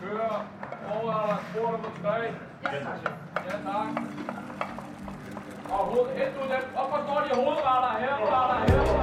Kører. Overretter. Spor nummer 3. Ja, tak. Og hoved, hent nu dem. Hvorfor står de hovedretter? Herretter, herretter, Du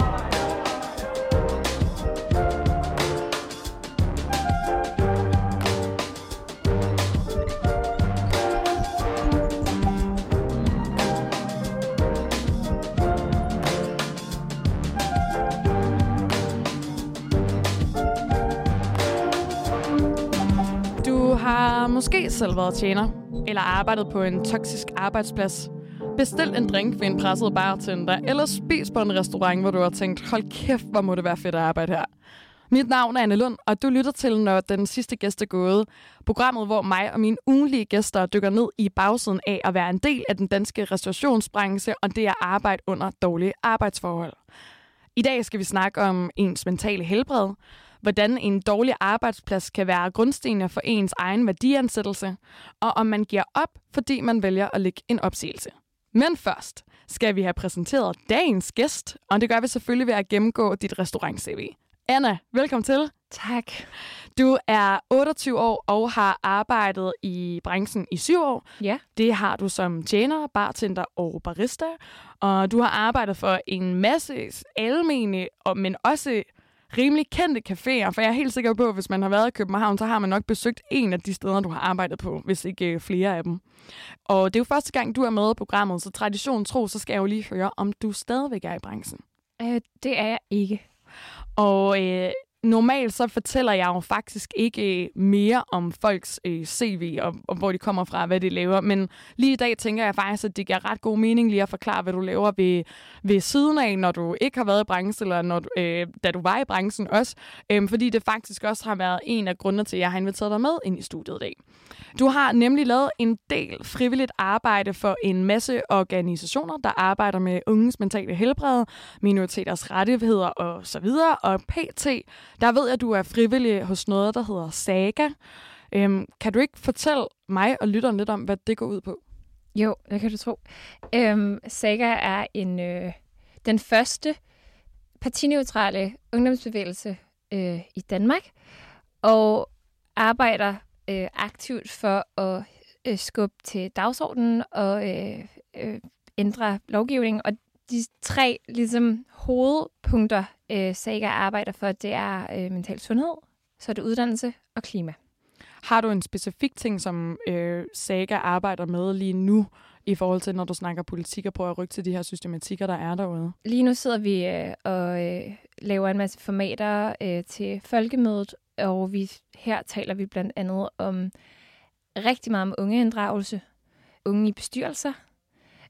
måske selv været tjener, eller arbejdet på en toksisk arbejdsplads. Bestil en drink ved en presset bartender, eller spis på en restaurant, hvor du har tænkt, hold kæft, hvor må det være fedt at arbejde her. Mit navn er Anne Lund, og du lytter til, når den sidste gæst er gået. Programmet, hvor mig og mine ugenlige gæster dykker ned i bagsiden af at være en del af den danske restaurationsbranche, og det er arbejde under dårlige arbejdsforhold. I dag skal vi snakke om ens mentale helbred, hvordan en dårlig arbejdsplads kan være grundstenene for ens egen værdiansættelse, og om man giver op, fordi man vælger at lægge en opsigelse. Men først skal vi have præsenteret dagens gæst, og det gør vi selvfølgelig ved at gennemgå dit restaurant-CV. Anna, velkommen til. Tak. Du er 28 år og har arbejdet i branchen i syv år. Ja. Det har du som tjener, bartender og barista. Og du har arbejdet for en masse almene, og- men også rimelig kendte caféer. For jeg er helt sikker på, at hvis man har været i København, så har man nok besøgt en af de steder, du har arbejdet på, hvis ikke øh, flere af dem. Og det er jo første gang, du er med i programmet, så tradition tro, så skal jeg jo lige høre, om du stadigvæk er i branchen. Øh, det er jeg ikke. Og øh, normalt så fortæller jeg jo faktisk ikke øh, mere om folks øh, CV og, og hvor de kommer fra, og hvad de laver. Men lige i dag tænker jeg faktisk, at det giver ret god mening lige at forklare, hvad du laver ved, ved siden af, når du ikke har været i branchen, eller når du, øh, da du var i branchen også. Øh, fordi det faktisk også har været en af grundene til, at jeg har inviteret dig med ind i studiet i dag. Du har nemlig lavet en del frivilligt arbejde for en masse organisationer, der arbejder med unges mentale helbred, minoriteters rettigheder og så videre. Og PT, der ved jeg, at du er frivillig hos noget, der hedder Saga. Øhm, kan du ikke fortælle mig og lytteren lidt om, hvad det går ud på? Jo, det kan du tro. Øhm, Saga er en øh, den første partineutrale ungdomsbevægelse øh, i Danmark, og arbejder øh, aktivt for at øh, skubbe til dagsordenen og øh, øh, ændre lovgivningen. Og de tre ligesom, hovedpunkter, øh, Saga arbejder for, det er øh, mental sundhed, så er det uddannelse og klima. Har du en specifik ting, som øh, Saga arbejder med lige nu, i forhold til, når du snakker politik og prøver at rykke til de her systematikker, der er derude? Lige nu sidder vi øh, og øh, laver en masse formater øh, til folkemødet, og vi her taler vi blandt andet om rigtig meget om ungeinddragelse, unge i bestyrelser,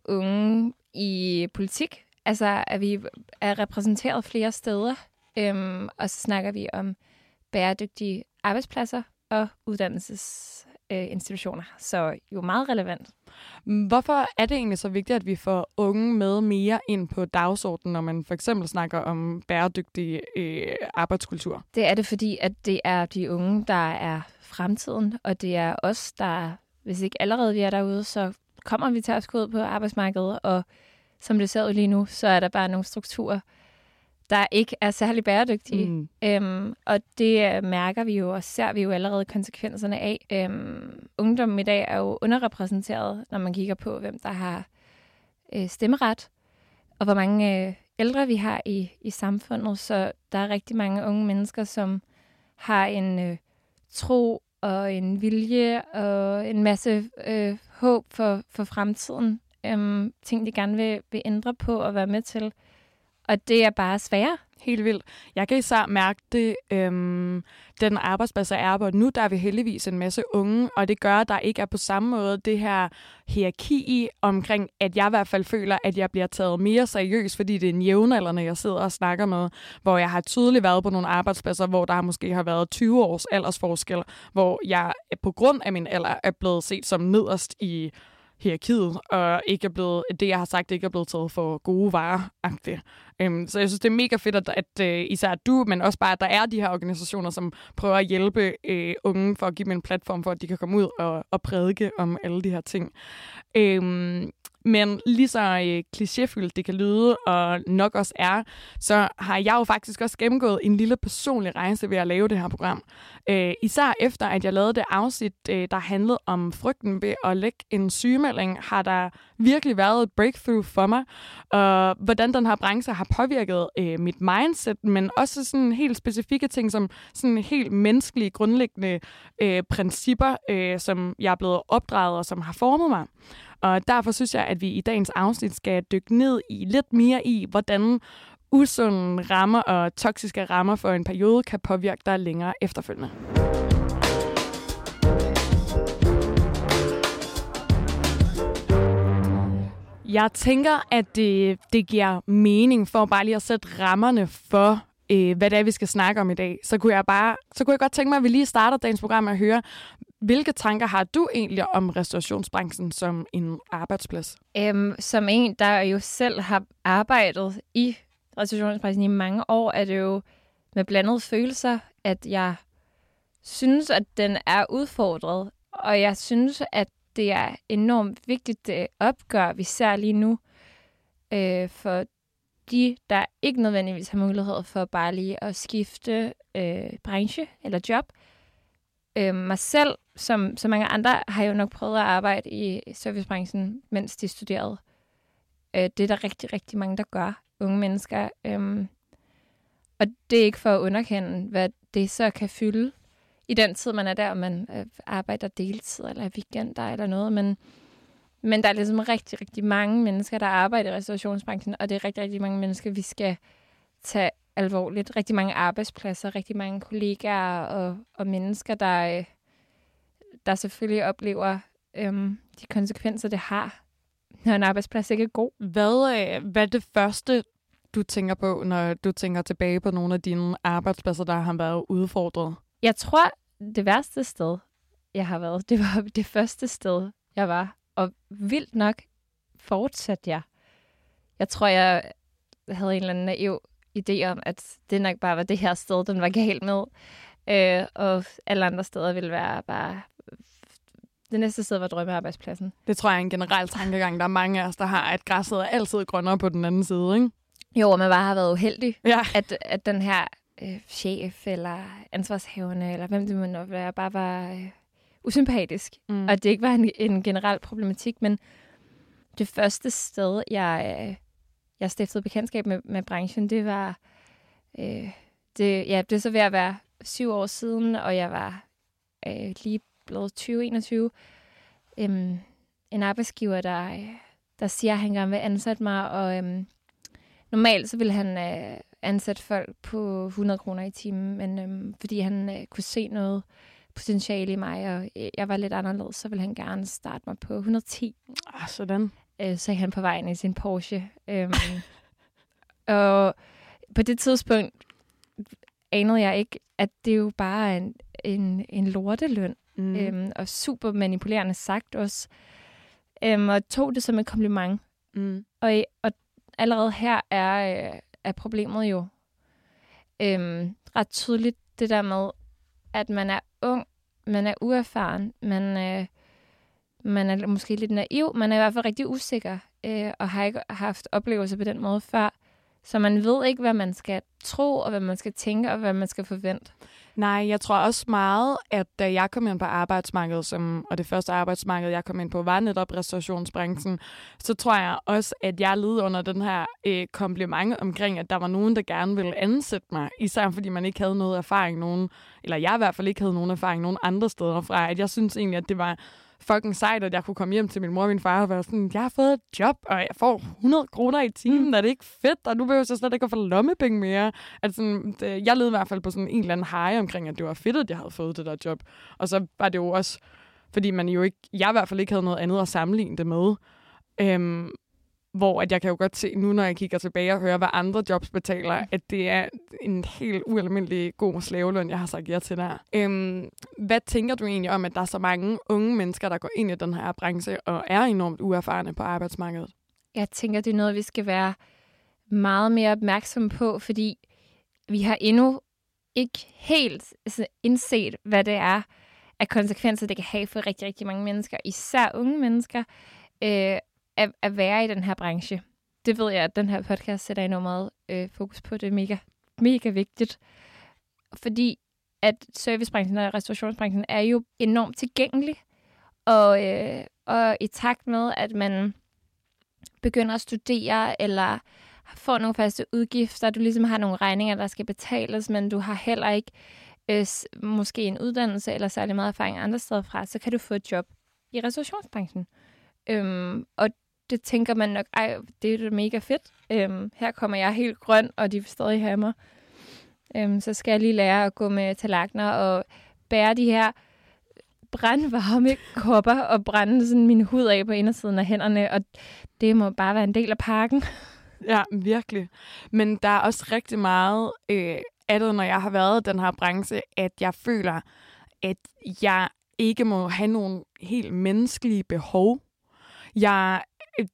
unge i politik. Altså, at vi er repræsenteret flere steder, øhm, og så snakker vi om bæredygtige arbejdspladser og uddannelsesinstitutioner. Så jo meget relevant. Hvorfor er det egentlig så vigtigt, at vi får unge med mere ind på dagsordenen, når man for eksempel snakker om bæredygtig øh, arbejdskultur? Det er det, fordi at det er de unge, der er fremtiden, og det er os, der, hvis ikke allerede vi er derude, så kommer vi til at skulle ud på arbejdsmarkedet, og som det ser ud lige nu, så er der bare nogle strukturer, der ikke er særlig bæredygtige. Mm. Øhm, og det øh, mærker vi jo, og ser vi jo allerede konsekvenserne af. Øhm, ungdommen i dag er jo underrepræsenteret, når man kigger på, hvem der har øh, stemmeret, og hvor mange øh, ældre vi har i, i samfundet. Så der er rigtig mange unge mennesker, som har en øh, tro og en vilje og en masse øh, håb for, for fremtiden. Øhm, ting, de gerne vil, vil ændre på og være med til. Og det er bare sværere. Helt vildt. Jeg kan især mærke det, øhm, den arbejdsplads, jeg er på nu, der er vi heldigvis en masse unge, og det gør, at der ikke er på samme måde det her hierarki i omkring, at jeg i hvert fald føler, at jeg bliver taget mere seriøst, fordi det er en jævnaldrende, jeg sidder og snakker med, hvor jeg har tydeligt været på nogle arbejdspladser, hvor der måske har været 20 års aldersforskel, hvor jeg på grund af min alder er blevet set som nederst i hierarkiet, og ikke er blevet, det, jeg har sagt, ikke er blevet taget for gode varer. Øhm, så jeg synes, det er mega fedt, at, at øh, især du, men også bare, at der er de her organisationer, som prøver at hjælpe øh, unge for at give dem en platform for, at de kan komme ud og, og prædike om alle de her ting. Øhm, men lige så øh, klichéfyldt det kan lyde, og nok også er, så har jeg jo faktisk også gennemgået en lille personlig rejse ved at lave det her program. Øh, især efter, at jeg lavede det afsnit, øh, der handlede om frygten ved at lægge en sygemelding, har der virkelig været et breakthrough for mig. Og hvordan den her branche har påvirket øh, mit mindset, men også sådan helt specifikke ting, som sådan helt menneskelige, grundlæggende øh, principper, øh, som jeg er blevet opdraget og som har formet mig. Og derfor synes jeg, at vi i dagens afsnit skal dykke ned i lidt mere i, hvordan usunde rammer og toksiske rammer for en periode kan påvirke dig længere efterfølgende. Jeg tænker, at det, det giver mening for bare lige at sætte rammerne for, øh, hvad det er, vi skal snakke om i dag. Så kunne jeg bare, så kunne jeg godt tænke mig, at vi lige starter dagens program med at høre, hvilke tanker har du egentlig om restaurationsbranchen som en arbejdsplads? Øhm, som en, der jo selv har arbejdet i restaurationsbranchen i mange år, er det jo med blandede følelser, at jeg synes, at den er udfordret. Og jeg synes, at det er enormt vigtigt det opgør, vi ser lige nu. Øh, for de, der ikke nødvendigvis har mulighed for bare lige at skifte øh, branche eller job. Øh, mig selv, som så mange andre, har jo nok prøvet at arbejde i servicebranchen, mens de studerede. Øh, det er der rigtig, rigtig mange, der gør. Unge mennesker. Øh, og det er ikke for at underkende, hvad det så kan fylde i den tid, man er der, og man øh, arbejder deltid eller weekender eller noget. Men, men der er ligesom rigtig, rigtig mange mennesker, der arbejder i restaurationsbranchen, og det er rigtig, rigtig mange mennesker, vi skal tage alvorligt. Rigtig mange arbejdspladser, rigtig mange kollegaer og, og mennesker, der, øh, der selvfølgelig oplever øhm, de konsekvenser, det har, når en arbejdsplads ikke er god. Hvad, øh, hvad er det første, du tænker på, når du tænker tilbage på nogle af dine arbejdspladser, der har været udfordret? Jeg tror, det værste sted, jeg har været, det var det første sted, jeg var. Og vildt nok fortsatte jeg. Jeg tror, jeg havde en eller anden naiv idé om, at det nok bare var det her sted, den var galt med. Øh, og alle andre steder ville være bare... Det næste sted var drømmearbejdspladsen. Det tror jeg er en generel tankegang. Der er mange af os, der har, at græsset er altid grønnere på den anden side, ikke? Jo, og man bare har været uheldig, Ja. at, at den her øh, chef eller ansvarshavende, eller hvem det må nå være, bare var øh, usympatisk. Mm. Og det ikke var en, en generel problematik, men det første sted, jeg, øh, jeg stiftede bekendtskab med, med branchen, det var, øh, det, ja, det er så ved at være syv år siden, og jeg var øh, lige blevet 2021. Øhm, en arbejdsgiver, der, øh, der siger, at han gerne vil ansætte mig, og øhm, normalt så ville han øh, ansætte folk på 100 kroner i timen, men øhm, fordi han øh, kunne se noget potentiale i mig, og jeg var lidt anderledes, så ville han gerne starte mig på 110 Ah, sådan. øh, sagde han på vejen i sin Porsche. Øhm, og på det tidspunkt anede jeg ikke, at det jo bare er en, en, en lorteløn, Mm. mm. øhm, og super manipulerende sagt også. Øhm, og tog det som et kompliment. Mm. Og, og allerede her er, øh, er problemet jo øhm, ret tydeligt det der med, at man er ung, man er uerfaren, man, øh, man er måske lidt naiv, man er i hvert fald rigtig usikker, øh, og har ikke haft oplevelser på den måde før. Så man ved ikke, hvad man skal tro, og hvad man skal tænke, og hvad man skal forvente. Nej, jeg tror også meget, at da jeg kom ind på arbejdsmarkedet, som, og det første arbejdsmarked, jeg kom ind på, var netop restaurationsbranchen, så tror jeg også, at jeg led under den her øh, kompliment omkring, at der var nogen, der gerne ville ansætte mig, især fordi man ikke havde noget erfaring, nogen, eller jeg i hvert fald ikke havde nogen erfaring nogen andre steder fra, at jeg synes egentlig, at det var fucking sejt, at jeg kunne komme hjem til min mor og min far og være sådan, jeg har fået et job, og jeg får 100 kroner i timen, mm. er det ikke fedt? Og nu behøver jeg slet ikke at få lommepenge mere. Altså, det, jeg led i hvert fald på sådan en eller anden high omkring, at det var fedt, at jeg havde fået det der job. Og så var det jo også, fordi man jo ikke, jeg i hvert fald ikke havde noget andet at sammenligne det med. Øhm, hvor at jeg kan jo godt se nu, når jeg kigger tilbage og hører, hvad andre jobs betaler, at det er en helt ualmindelig god slaveløn, jeg har sagt ja til der. Øhm, hvad tænker du egentlig om, at der er så mange unge mennesker, der går ind i den her branche og er enormt uerfarne på arbejdsmarkedet? Jeg tænker, det er noget, vi skal være meget mere opmærksomme på, fordi vi har endnu ikke helt indset, hvad det er af konsekvenser, det kan have for rigtig, rigtig mange mennesker, især unge mennesker. Øh, at, at være i den her branche. Det ved jeg, at den her podcast sætter enormt meget øh, fokus på. Det er mega, mega vigtigt. Fordi at servicebranchen og restaurationsbranchen er jo enormt tilgængelig. Og, øh, og i takt med, at man begynder at studere, eller får nogle faste udgifter, du ligesom har nogle regninger, der skal betales, men du har heller ikke øh, måske en uddannelse eller særlig meget erfaring andre steder fra, så kan du få et job i restaurationsbranchen. Øhm, og det tænker man nok, ej, det er da mega fedt. Øhm, her kommer jeg helt grøn, og de vil stadig have mig. Øhm, så skal jeg lige lære at gå med talakner og bære de her brandvarme kopper og brænde sådan min hud af på indersiden af hænderne, og det må bare være en del af pakken. Ja, virkelig. Men der er også rigtig meget øh, af det, når jeg har været i den her branche, at jeg føler, at jeg ikke må have nogle helt menneskelige behov. Jeg,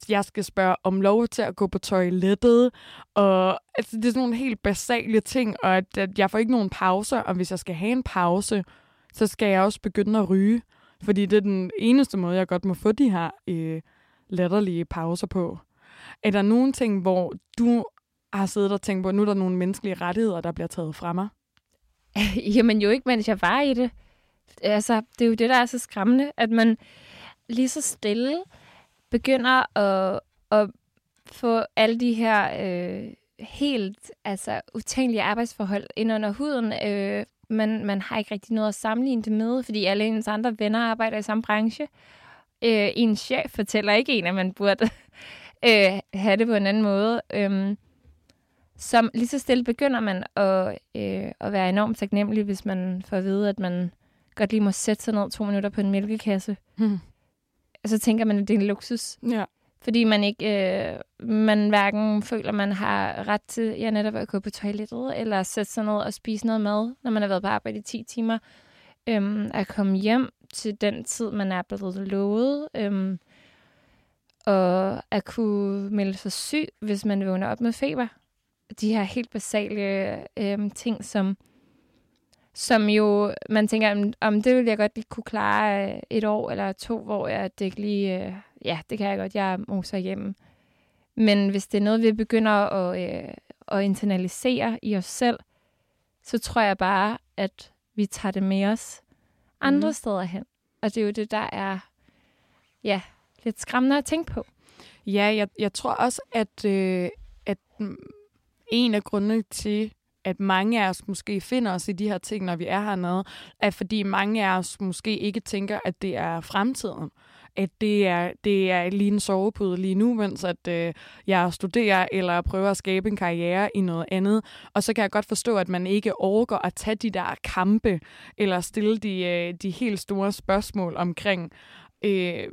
jeg skal spørge om lov til at gå på toilettet, og altså, det er sådan nogle helt basale ting, og at, at jeg får ikke nogen pauser, og hvis jeg skal have en pause, så skal jeg også begynde at ryge, fordi det er den eneste måde, jeg godt må få de her øh, latterlige pauser på. Er der nogle ting, hvor du har siddet og tænkt på, at nu er der nogle menneskelige rettigheder, der bliver taget fra mig? Jamen jo ikke, mens jeg var i det. Altså, det er jo det, der er så skræmmende, at man lige så stille begynder at, at få alle de her øh, helt altså, utænkelige arbejdsforhold ind under huden. Øh, man, man har ikke rigtig noget at sammenligne det med, fordi alle ens andre venner arbejder i samme branche. Øh, en chef fortæller ikke en, at man burde øh, have det på en anden måde. Øh, som lige så stille begynder man at, øh, at være enormt taknemmelig, hvis man får at vide, at man godt lige må sætte sig ned to minutter på en mælkekasse. Hmm. Og så tænker man, at det er en luksus. Ja. Fordi man ikke, øh, man hverken føler, man har ret til ja, netop at gå på toilettet, eller sætte sig ned og spise noget mad, når man har været på arbejde i 10 timer. Øhm, at komme hjem til den tid, man er blevet lovet. Øhm, og at kunne melde sig syg, hvis man vågner op med feber. De her helt basale øhm, ting, som som jo, man tænker, om det vil jeg godt kunne klare øh, et år eller to, hvor jeg det lige, øh, ja, det kan jeg godt, jeg moser hjemme. Men hvis det er noget, vi begynder at, øh, at internalisere i os selv, så tror jeg bare, at vi tager det med os andre mm. steder hen. Og det er jo det, der er ja, lidt skræmmende at tænke på. Ja, jeg, jeg tror også, at, øh, at en af grundene til, at mange af os måske finder os i de her ting, når vi er hernede, at fordi mange af os måske ikke tænker, at det er fremtiden. At det er, det er lige en sovepude lige nu, mens at, øh, jeg studerer eller prøver at skabe en karriere i noget andet. Og så kan jeg godt forstå, at man ikke overgår at tage de der kampe, eller stille de, øh, de helt store spørgsmål omkring, øh,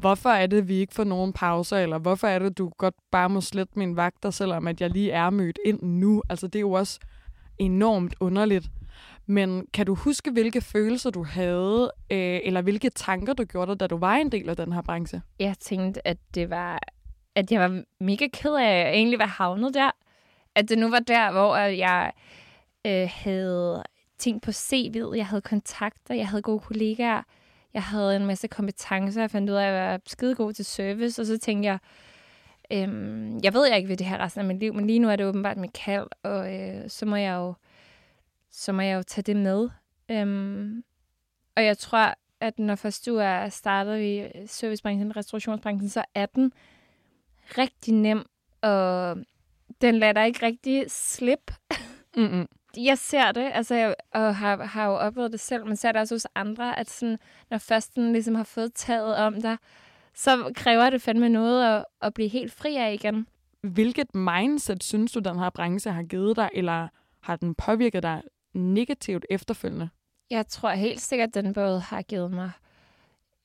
hvorfor er det, vi ikke får nogen pauser, eller hvorfor er det, du godt bare må slette min vagter, selvom at jeg lige er mødt ind nu. Altså, det er jo også enormt underligt. Men kan du huske, hvilke følelser du havde, øh, eller hvilke tanker du gjorde dig, da du var en del af den her branche? Jeg tænkte, at det var, at jeg var mega ked af, at jeg egentlig var havnet der. At det nu var der, hvor jeg øh, havde ting på CV'et, jeg havde kontakter, jeg havde gode kollegaer, jeg havde en masse kompetencer, jeg fandt ud af, at jeg var skide god til service, og så tænkte jeg, øhm, jeg ved, jeg ikke vil det her resten af mit liv, men lige nu er det åbenbart mit kald, og øh, så må jeg jo så må jeg jo tage det med. Øhm, og jeg tror, at når først du er startet i øh, servicebranchen, restaurationsbranchen, så er den rigtig nem, og den lader dig ikke rigtig slip. Mm-mm jeg ser det, altså, jeg, og har, har jo oplevet det selv, men ser det også hos andre, at sådan, når først den ligesom har fået taget om dig, så kræver det fandme noget at, at blive helt fri af igen. Hvilket mindset synes du, den her branche har givet dig, eller har den påvirket dig negativt efterfølgende? Jeg tror helt sikkert, at den både har givet mig...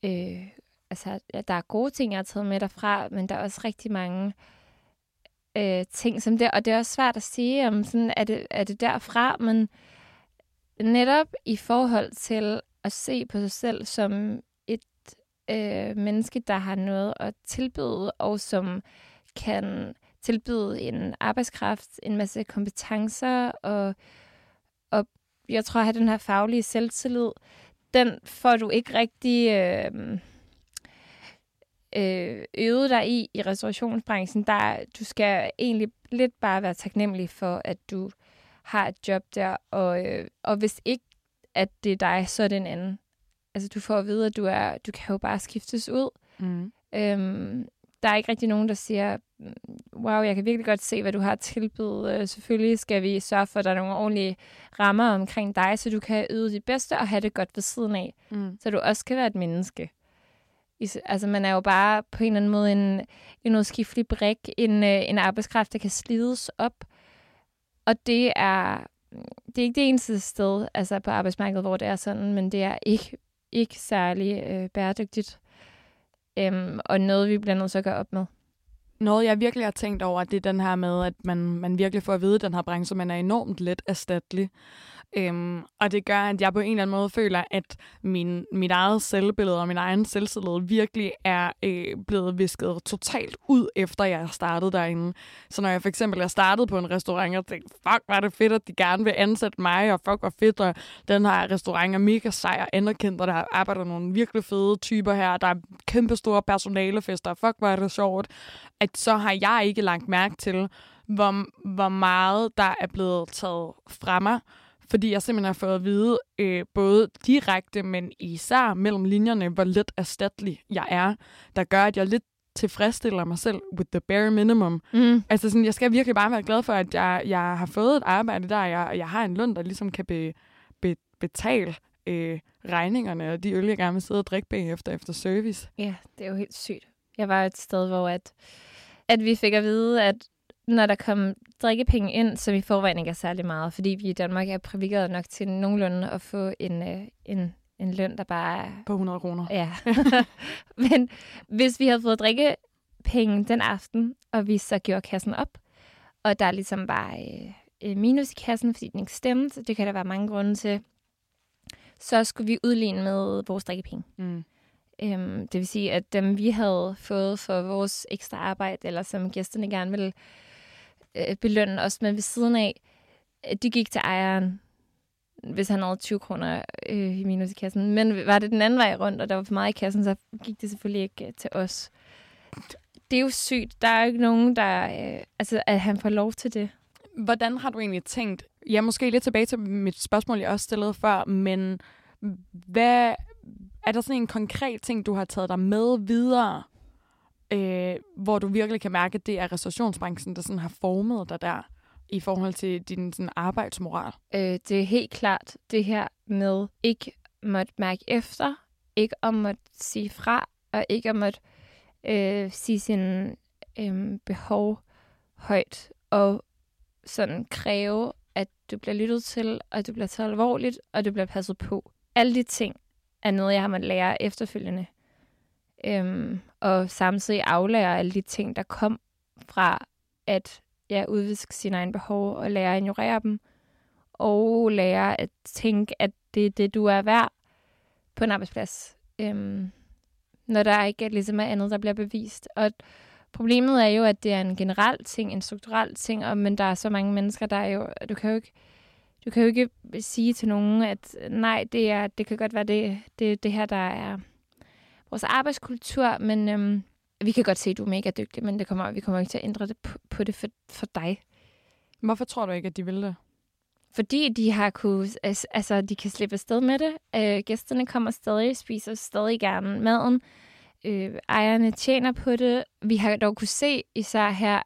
Øh, altså, der er gode ting, jeg har taget med derfra, men der er også rigtig mange øh, ting som det. Og det er også svært at sige, om sådan, er, det, er det derfra, men netop i forhold til at se på sig selv som et øh, menneske, der har noget at tilbyde, og som kan tilbyde en arbejdskraft, en masse kompetencer, og, og jeg tror, at have den her faglige selvtillid, den får du ikke rigtig... Øh, øh, øvet dig i i restaurationsbranchen, der du skal egentlig lidt bare være taknemmelig for, at du har et job der, og, øh, og hvis ikke, at det er dig, så er det en anden. Altså, du får at vide, at du er, du kan jo bare skiftes ud. Mm. Øhm, der er ikke rigtig nogen, der siger, wow, jeg kan virkelig godt se, hvad du har tilbydet. Øh, selvfølgelig skal vi sørge for, at der er nogle ordentlige rammer omkring dig, så du kan yde dit bedste og have det godt ved siden af. Mm. Så du også kan være et menneske. Altså, man er jo bare på en eller anden måde en, en udskiftelig brik, en, øh, en arbejdskraft, der kan slides op. Og det er, det er ikke det eneste sted altså på arbejdsmarkedet, hvor det er sådan, men det er ikke, ikke særlig øh, bæredygtigt. Øhm, og noget, vi bliver nødt til at gøre op med. Noget, jeg virkelig har tænkt over, det er den her med, at man, man virkelig får at vide, at den her branche, man er enormt let erstattelig. Øhm, og det gør, at jeg på en eller anden måde føler, at min, mit eget selvbillede og min egen selvtillid virkelig er øh, blevet visket totalt ud, efter jeg startede derinde. Så når jeg for eksempel er startet på en restaurant, og tænkte, fuck, var det fedt, at de gerne vil ansætte mig, og fuck, hvor fedt, og den her restaurant er mega sej og anerkendt, og der arbejder nogle virkelig fede typer her, der er kæmpe store personalefester, fuck, hvor er det sjovt, at så har jeg ikke lagt mærke til, hvor, hvor meget der er blevet taget fra mig, fordi jeg simpelthen har fået at vide, øh, både direkte, men især mellem linjerne, hvor lidt erstattelig jeg er, der gør, at jeg lidt tilfredsstiller mig selv with the bare minimum. Mm. Altså sådan, jeg skal virkelig bare være glad for, at jeg, jeg har fået et arbejde der, jeg, jeg har en løn, der ligesom kan be, be, betale øh, regningerne, og de øl, jeg gerne vil sidde og drikke bagefter efter service. Ja, det er jo helt sygt. Jeg var et sted, hvor at, at vi fik at vide, at når der kom drikkepenge ind, som i forvejen ikke er særlig meget, fordi vi i Danmark er privilegeret nok til nogenlunde at få en, øh, en, en løn, der bare er... På 100 kroner. Ja. Men hvis vi havde fået drikkepenge den aften, og vi så gjorde kassen op, og der ligesom var øh, minus i kassen, fordi den ikke stemte, det kan der være mange grunde til, så skulle vi udligne med vores drikkepenge. Mm. Øhm, det vil sige, at dem vi havde fået for vores ekstra arbejde, eller som gæsterne gerne ville øh, belønne os med ved siden af, øh, de gik til ejeren, hvis han havde 20 kroner øh, i minus i kassen. Men var det den anden vej rundt, og der var for meget i kassen, så gik det selvfølgelig ikke øh, til os. Det er jo sygt. Der er jo ikke nogen, der... Øh, altså, at han får lov til det. Hvordan har du egentlig tænkt, ja, måske lidt tilbage til mit spørgsmål, jeg også stillede før, men hvad, er der sådan en konkret ting, du har taget dig med videre, øh, hvor du virkelig kan mærke, at det er restaurationsbranchen, der sådan har formet dig der, i forhold til din sådan, arbejdsmoral? Øh, det er helt klart det her med ikke måtte mærke efter, ikke om at sige fra, og ikke om at øh, sige sin øh, behov højt, og sådan kræve, at du bliver lyttet til, og du bliver taget alvorligt, og du bliver passet på. Alle de ting er noget, jeg har måttet lære efterfølgende. Øhm, og samtidig aflære alle de ting, der kom fra at ja, udviske sine egne behov og lære at ignorere dem. Og lære at tænke, at det er det, du er værd på en arbejdsplads. Øhm, når der ikke ligesom er andet, der bliver bevist. Og problemet er jo, at det er en generel ting, en strukturel ting, og, men der er så mange mennesker, der er jo, du kan jo ikke, du kan jo ikke sige til nogen, at nej, det, er, det kan godt være det, det, det her, der er vores arbejdskultur, men øhm, vi kan godt se, at du er mega dygtig, men det kommer, vi kommer ikke til at ændre det på, på det for, for dig. Hvorfor tror du ikke, at de vil det? Fordi de har kunne, altså de kan slippe afsted med det. Øh, gæsterne kommer stadig, spiser stadig gerne maden. Øh, ejerne tjener på det. Vi har dog kunne se, især her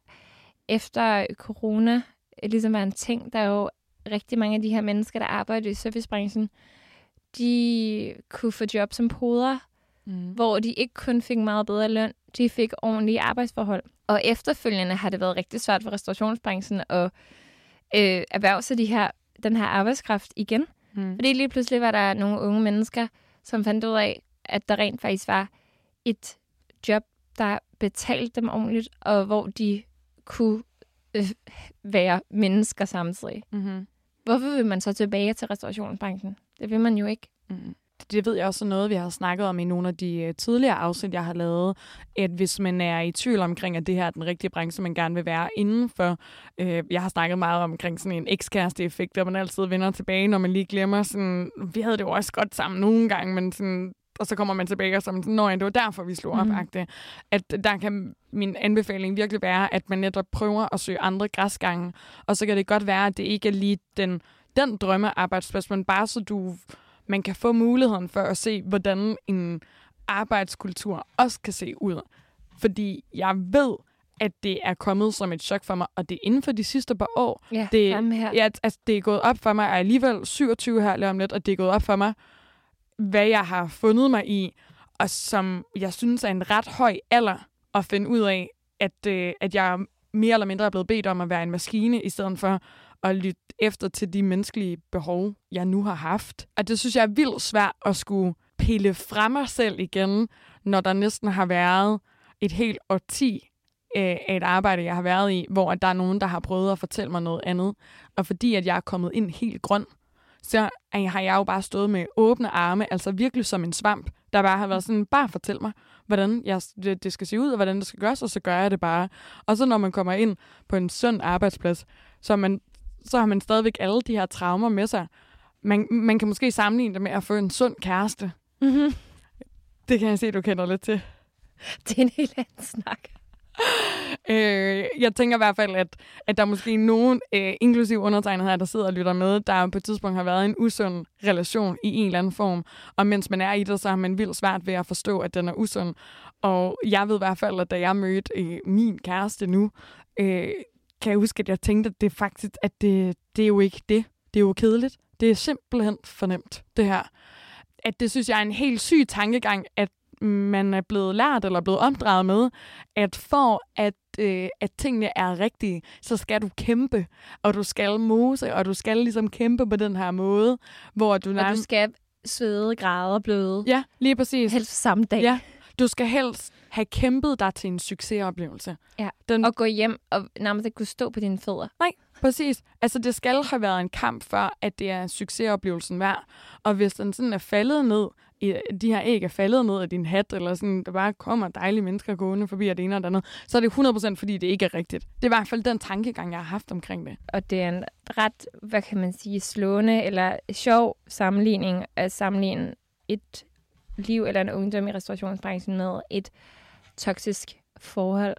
efter corona, ligesom er en ting, der er jo rigtig mange af de her mennesker, der arbejder i servicebranchen, de kunne få job som poder, mm. hvor de ikke kun fik meget bedre løn, de fik ordentlige arbejdsforhold. Og efterfølgende har det været rigtig svært for restaurationsbranchen at øh, erhverve sig de her, den her arbejdskraft igen. Mm. Fordi lige pludselig var der nogle unge mennesker, som fandt ud af, at der rent faktisk var et job, der betalte dem ordentligt, og hvor de kunne øh, være mennesker samtidig. Mm-hmm. Hvorfor vil man så tilbage til restaurationsbranchen? Det vil man jo ikke. Mm. Det ved jeg også er noget, vi har snakket om i nogle af de tidligere afsnit, jeg har lavet, at hvis man er i tvivl omkring, at det her er den rigtige branche, man gerne vil være indenfor. Øh, jeg har snakket meget omkring sådan en ekskæreste-effekt, der man altid vender tilbage, når man lige glemmer sådan, vi havde det jo også godt sammen nogle gange, men sådan, og så kommer man tilbage og så når det var derfor, vi slog op. Mhm. At der kan min anbefaling virkelig være, at man netop prøver at søge andre græsgange, og så kan det godt være, at det ikke er lige den, den drømmearbejdsplads, men bare så du, man kan få muligheden for at se, hvordan en arbejdskultur også kan se ud. Fordi jeg ved, at det er kommet som et chok for mig, og det er inden for de sidste par år. Ja, Det- her. Ja, altså, det er gået op for mig, er alligevel 27 her lige om lidt, og det er gået op for mig, hvad jeg har fundet mig i, og som jeg synes er en ret høj alder at finde ud af, at, øh, at jeg mere eller mindre er blevet bedt om at være en maskine, i stedet for at lytte efter til de menneskelige behov, jeg nu har haft. Og det synes jeg er vildt svært at skulle pille fra mig selv igen, når der næsten har været et helt årti øh, af et arbejde, jeg har været i, hvor at der er nogen, der har prøvet at fortælle mig noget andet. Og fordi at jeg er kommet ind helt grøn, så har jeg jo bare stået med åbne arme, altså virkelig som en svamp, der bare har været sådan, bare fortæl mig, hvordan jeg, det, det skal se ud, og hvordan det skal gøres, og så gør jeg det bare. Og så når man kommer ind på en sund arbejdsplads, så, er man, så har man stadigvæk alle de her traumer med sig. Man, man kan måske sammenligne det med at få en sund kæreste. Mm-hmm. Det kan jeg se, du kender lidt til. Det er en helt anden snak. Øh, jeg tænker i hvert fald, at, at der er måske nogen, øh, inklusiv undertegnet her, der sidder og lytter med, der på et tidspunkt har været en usund relation i en eller anden form. Og mens man er i det, så har man vildt svært ved at forstå, at den er usund. Og jeg ved i hvert fald, at da jeg mødte øh, min kæreste nu, øh, kan jeg huske, at jeg tænkte, at det faktisk, at det, det er jo ikke det. Det er jo kedeligt. Det er simpelthen fornemt, det her. At det synes jeg er en helt syg tankegang, at man er blevet lært eller blevet opdraget med, at for at, øh, at tingene er rigtige, så skal du kæmpe, og du skal mose, og du skal ligesom kæmpe på den her måde, hvor du Og du skal svede, græde og bløde. Ja, lige præcis. Helst samme dag. Ja, du skal helst have kæmpet dig til en succesoplevelse. Ja. Den, Og gå hjem og nærmest ikke kunne stå på dine fødder. Præcis. Altså, det skal have været en kamp for, at det er succesoplevelsen værd. Og hvis den sådan er faldet ned, i, de her æg er faldet ned af din hat, eller sådan, der bare kommer dejlige mennesker gående forbi af det ene og det andet, så er det 100% fordi, det ikke er rigtigt. Det er i hvert fald den tankegang, jeg har haft omkring det. Og det er en ret, hvad kan man sige, slående eller sjov sammenligning at sammenligne et liv eller en ungdom i restaurationsbranchen med et toksisk forhold.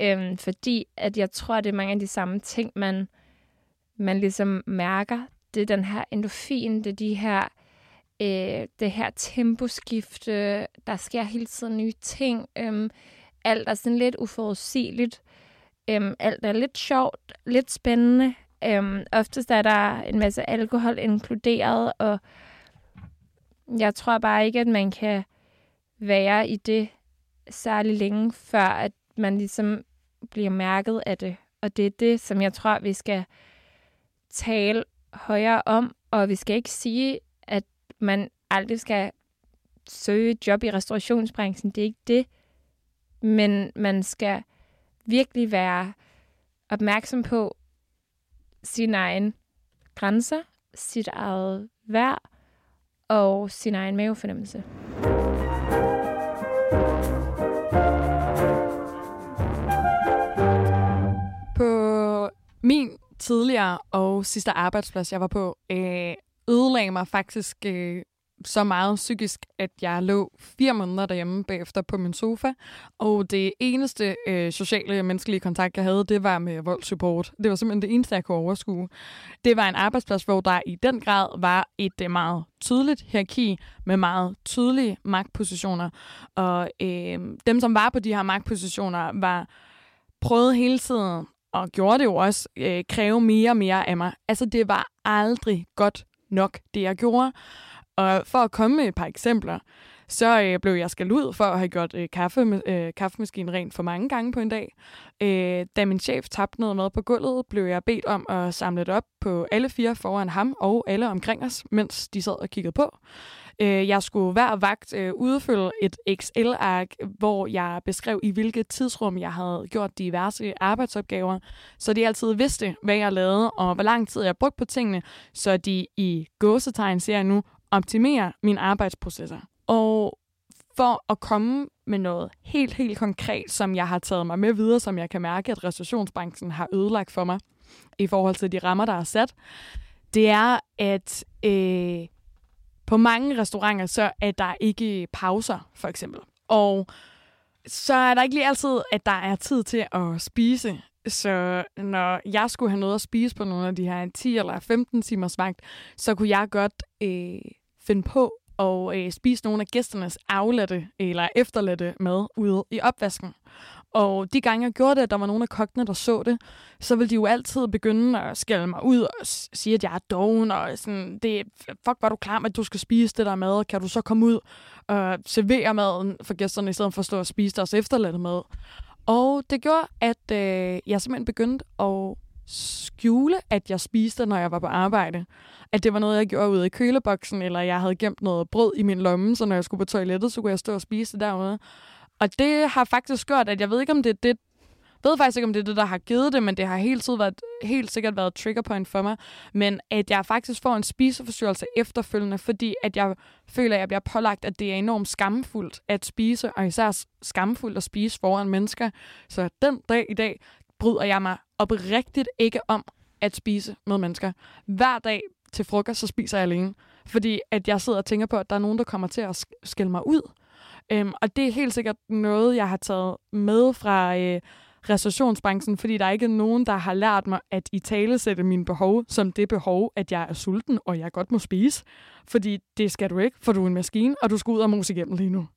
Øhm, fordi at jeg tror, det er mange af de samme ting, man, man ligesom mærker. Det er den her endorfin, det er de her, øh, det her temposkifte, der sker hele tiden nye ting. Øhm, alt er sådan lidt uforudsigeligt. Øhm, alt er lidt sjovt, lidt spændende. Øhm, oftest er der en masse alkohol inkluderet, og jeg tror bare ikke, at man kan være i det særlig længe, før at man ligesom bliver mærket af det. Og det er det, som jeg tror, vi skal tale højere om, og vi skal ikke sige, at man aldrig skal søge et job i restaurationsbranchen. Det er ikke det. Men man skal virkelig være opmærksom på sine egne grænser, sit eget værd og sin egen mavefornemmelse. På min tidligere og sidste arbejdsplads, jeg var på, øh, ødelagde mig faktisk øh, så meget psykisk, at jeg lå fire måneder derhjemme bagefter på min sofa. Og det eneste øh, sociale og menneskelige kontakt, jeg havde, det var med voldsupport. Det var simpelthen det eneste, jeg kunne overskue. Det var en arbejdsplads, hvor der i den grad var et øh, meget tydeligt hierarki med meget tydelige magtpositioner. Og øh, dem, som var på de her magtpositioner, var prøvet hele tiden og gjorde det jo også, øh, kræve mere og mere af mig. Altså, det var aldrig godt nok, det jeg gjorde. Og for at komme med et par eksempler, så øh, blev jeg skal ud for at have gjort øh, kaffe, øh, kaffemaskinen rent for mange gange på en dag. Øh, da min chef tabte noget mad på gulvet, blev jeg bedt om at samle det op på alle fire foran ham og alle omkring os, mens de sad og kiggede på. Øh, jeg skulle hver vagt øh, udfylde et Excel-ark, hvor jeg beskrev, i hvilket tidsrum jeg havde gjort diverse arbejdsopgaver, så de altid vidste, hvad jeg lavede, og hvor lang tid jeg brugte på tingene, så de i gåsetegn, ser jeg nu, optimere mine arbejdsprocesser. Og for at komme med noget helt, helt konkret, som jeg har taget mig med videre, som jeg kan mærke, at restaurationsbranchen har ødelagt for mig i forhold til de rammer, der er sat, det er, at øh, på mange restauranter, så er der ikke pauser, for eksempel. Og så er der ikke lige altid, at der er tid til at spise. Så når jeg skulle have noget at spise på nogle af de her 10 eller 15 timers vagt, så kunne jeg godt øh, finde på at øh, spise nogle af gæsternes afladte eller efterladte mad ude i opvasken. Og de gange, jeg gjorde det, at der var nogle af kokkene, der så det, så ville de jo altid begynde at skælde mig ud og sige, at jeg er doven, og sådan, det, fuck, var du klar med, at du skal spise det der mad? Kan du så komme ud og servere maden for gæsterne, i stedet for at stå og spise deres efterladte mad? Og det gjorde, at øh, jeg simpelthen begyndte at skjule, at jeg spiste, når jeg var på arbejde. At det var noget, jeg gjorde ude i køleboksen, eller jeg havde gemt noget brød i min lomme, så når jeg skulle på toilettet, så kunne jeg stå og spise det derude. Og det har faktisk gjort, at jeg ved ikke, om det er det, ved faktisk ikke, om det er det, der har givet det, men det har helt, tiden været, helt sikkert været trigger point for mig. Men at jeg faktisk får en spiseforstyrrelse efterfølgende, fordi at jeg føler, at jeg bliver pålagt, at det er enormt skamfuldt at spise, og især skamfuldt at spise foran mennesker. Så den dag i dag bryder jeg mig oprigtigt ikke om at spise med mennesker. Hver dag til frokost, så spiser jeg alene. Fordi at jeg sidder og tænker på, at der er nogen, der kommer til at skælde mig ud. Øhm, og det er helt sikkert noget, jeg har taget med fra øh, restaurationsbranchen, fordi der er ikke nogen, der har lært mig at i tale sætte mine behov som det behov, at jeg er sulten, og jeg godt må spise. Fordi det skal du ikke, for du er en maskine, og du skal ud og mose igennem lige nu.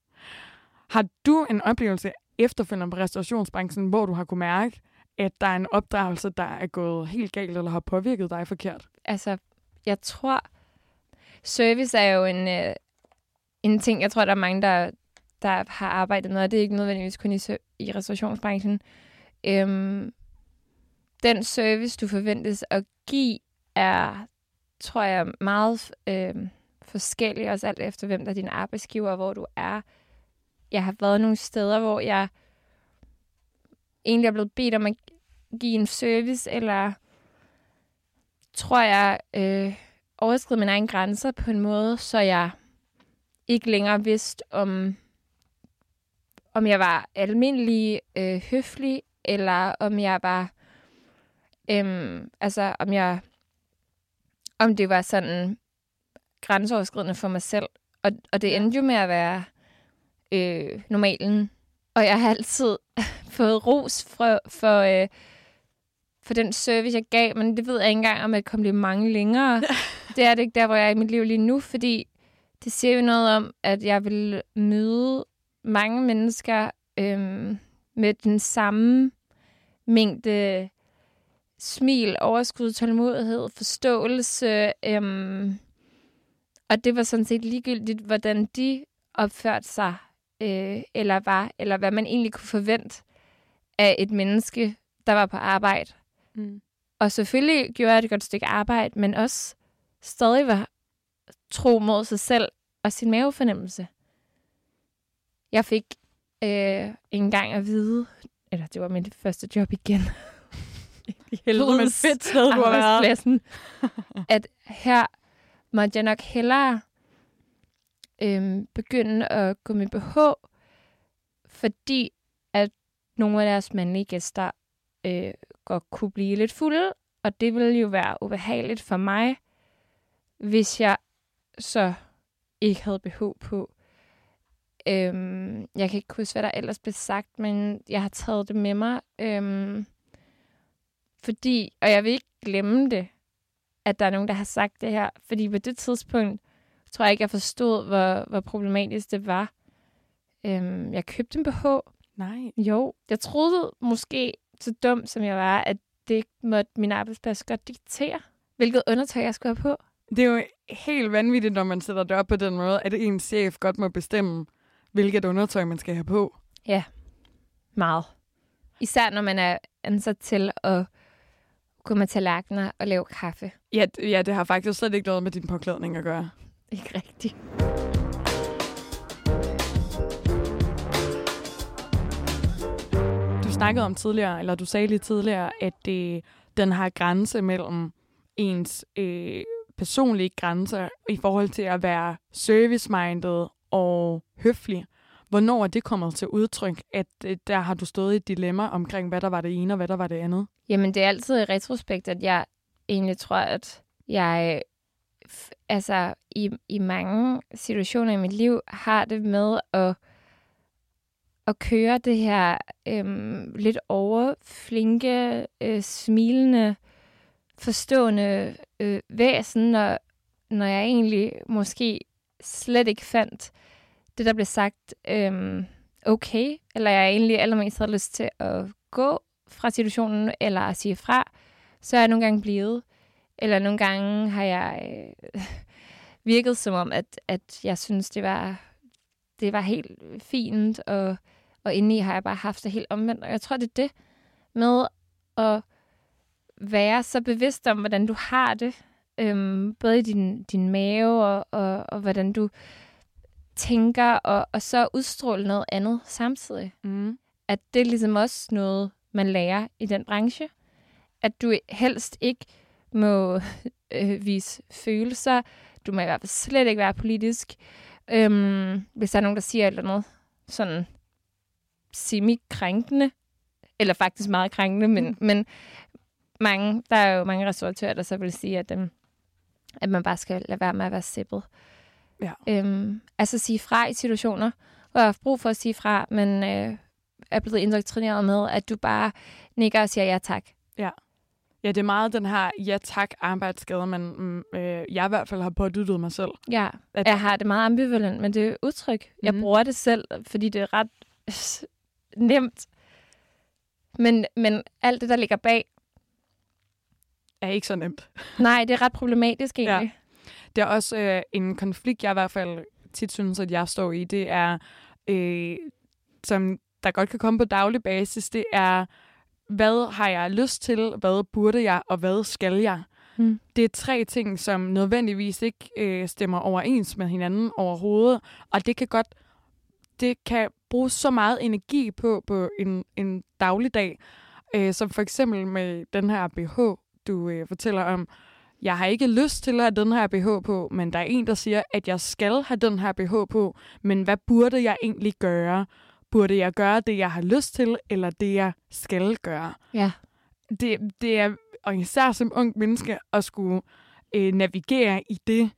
Har du en oplevelse efterfølgende på restaurationsbranchen, hvor du har kunne mærke, at der er en opdragelse, der er gået helt galt, eller har påvirket dig forkert? Altså, jeg tror, service er jo en, øh, en ting, jeg tror, der er mange, der, der har arbejdet med, og det er ikke nødvendigvis kun i, i restaurationsbranchen. Øhm, den service, du forventes at give, er, tror jeg, meget øh, forskellig, også alt efter, hvem der er din arbejdsgiver, og hvor du er. Jeg har været nogle steder, hvor jeg egentlig er blevet bedt om at give en service, eller tror jeg øh, overskride mine egne grænser på en måde, så jeg ikke længere vidste, om, om jeg var almindelig øh, høflig, eller om jeg var, øhm, altså om jeg, om det var sådan grænseoverskridende for mig selv. Og, og det endte jo med at være øh, normalen. Og jeg har altid fået ros for, for, øh, for den service, jeg gav, men det ved jeg ikke engang, om komme mange længere. det er det ikke der, hvor jeg er i mit liv lige nu, fordi det siger jo noget om, at jeg vil møde mange mennesker øhm, med den samme mængde smil, overskud, tålmodighed, forståelse. Øhm, og det var sådan set ligegyldigt, hvordan de opførte sig, øh, eller var, eller hvad man egentlig kunne forvente af et menneske, der var på arbejde. Mm. Og selvfølgelig gjorde jeg et godt stykke arbejde, men også stadig var tro mod sig selv og sin mavefornemmelse. Jeg fik øh, en gang at vide, eller det var mit første job igen, i helvede, men fedt sted, du har været. at her måtte jeg nok hellere øhm, begynde at gå med BH, fordi at nogle af deres mandlige gæster øh, godt kunne blive lidt fulde, og det ville jo være ubehageligt for mig, hvis jeg så ikke havde BH på. Øhm, jeg kan ikke huske, hvad der ellers blev sagt, men jeg har taget det med mig. Øhm, fordi, og jeg vil ikke glemme det, at der er nogen, der har sagt det her. Fordi på det tidspunkt, tror jeg ikke, jeg forstod, hvor, hvor problematisk det var. Øhm, jeg købte en BH. Nej. Jo, jeg troede måske, så dum som jeg var, at det måtte min arbejdsplads godt diktere, hvilket undertøj jeg skulle have på. Det er jo helt vanvittigt, når man sætter det op på den måde, at en chef godt må bestemme, hvilket undertøj man skal have på. Ja, meget. Især når man er ansat til at gå med tallerkener og lave kaffe. Ja, ja, det har faktisk slet ikke noget med din påklædning at gøre. Ikke rigtigt. Du snakkede om tidligere, eller du sagde lige tidligere, at det, den har grænse mellem ens øh, personlige grænser i forhold til at være service-minded og høflig. Hvornår er det kommet til udtryk, at øh, der har du stået i et dilemma omkring, hvad der var det ene og hvad der var det andet? Jamen, det er altid i retrospekt, at jeg egentlig tror, at jeg altså, i, i mange situationer i mit liv har det med at, at køre det her øhm, lidt overflinke, øh, smilende, forstående øh, væsen, når, når jeg egentlig måske slet ikke fandt det, der blev sagt, øhm, okay, eller jeg egentlig allermest havde lyst til at gå fra situationen, eller at sige fra, så er jeg nogle gange blevet. Eller nogle gange har jeg øh, virket som om, at, at jeg synes, det var, det var helt fint, og, og indeni har jeg bare haft det helt omvendt. Og jeg tror, det er det med at være så bevidst om, hvordan du har det, øhm, både i din, din mave og, og, og hvordan du tænker, og, og så udstråle noget andet samtidig. Mm. At det er ligesom også noget, man lærer i den branche. At du helst ikke må øh, vise følelser. Du må i hvert fald slet ikke være politisk. Øhm, hvis der er nogen, der siger et eller andet sådan semi-krænkende, eller faktisk meget krænkende, men, Mm. men mange, der er jo mange restauratører, der så vil sige, at, øhm, at man bare skal lade være med at være sippet. Ja. Øhm, altså sige fra i situationer, hvor jeg har haft brug for at sige fra, men øh, er blevet indoktrineret med, at du bare nikker og siger ja tak. Ja, det er meget den her ja tak arbejdsskade, man, mm, øh, jeg i hvert fald har pådyttet mig selv. Ja, At- jeg har det meget ambivalent, men det er udtryk. Jeg Mhm. bruger det selv, fordi det er ret nemt. Men, men alt det, der ligger bag, Er ikke så nemt. nej, det er ret problematisk Ja. egentlig. Det er også øh, en konflikt, jeg i hvert fald tit synes, at jeg står i. Det er, øh, som der godt kan komme på daglig basis, det er, hvad har jeg lyst til, hvad burde jeg, og hvad skal jeg? Mm. Det er tre ting, som nødvendigvis ikke øh, stemmer overens med hinanden overhovedet, og det kan godt det kan bruges så meget energi på på en, en dagligdag, øh, som for eksempel med den her BH, du øh, fortæller om. Jeg har ikke lyst til at have den her BH på, men der er en, der siger, at jeg skal have den her BH på, men hvad burde jeg egentlig gøre? Burde jeg gøre det, jeg har lyst til, eller det, jeg skal gøre? Ja. det, det er, og især som ung menneske, at skulle øh, navigere i det,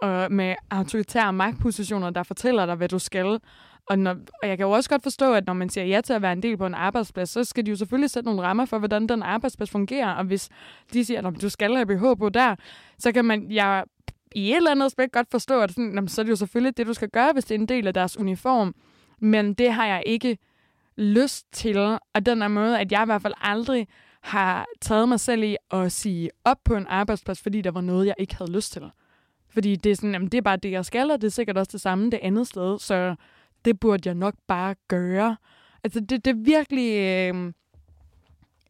og med autoritære magtpositioner, der fortæller dig, hvad du skal. Og, når, og jeg kan jo også godt forstå, at når man siger ja til at være en del på en arbejdsplads, så skal de jo selvfølgelig sætte nogle rammer for, hvordan den arbejdsplads fungerer. Og hvis de siger, at du skal have BH på der, så kan man, jeg i et eller andet aspekt godt forstå, at sådan, jamen, så er det jo selvfølgelig det, du skal gøre, hvis det er en del af deres uniform. Men det har jeg ikke lyst til. Og den er måde, at jeg i hvert fald aldrig har taget mig selv i at sige op på en arbejdsplads, fordi der var noget, jeg ikke havde lyst til. Fordi det er sådan, jamen, det er bare det, jeg skal, og det er sikkert også det samme det andet sted, så det burde jeg nok bare gøre. Altså, det, det er virkelig øh,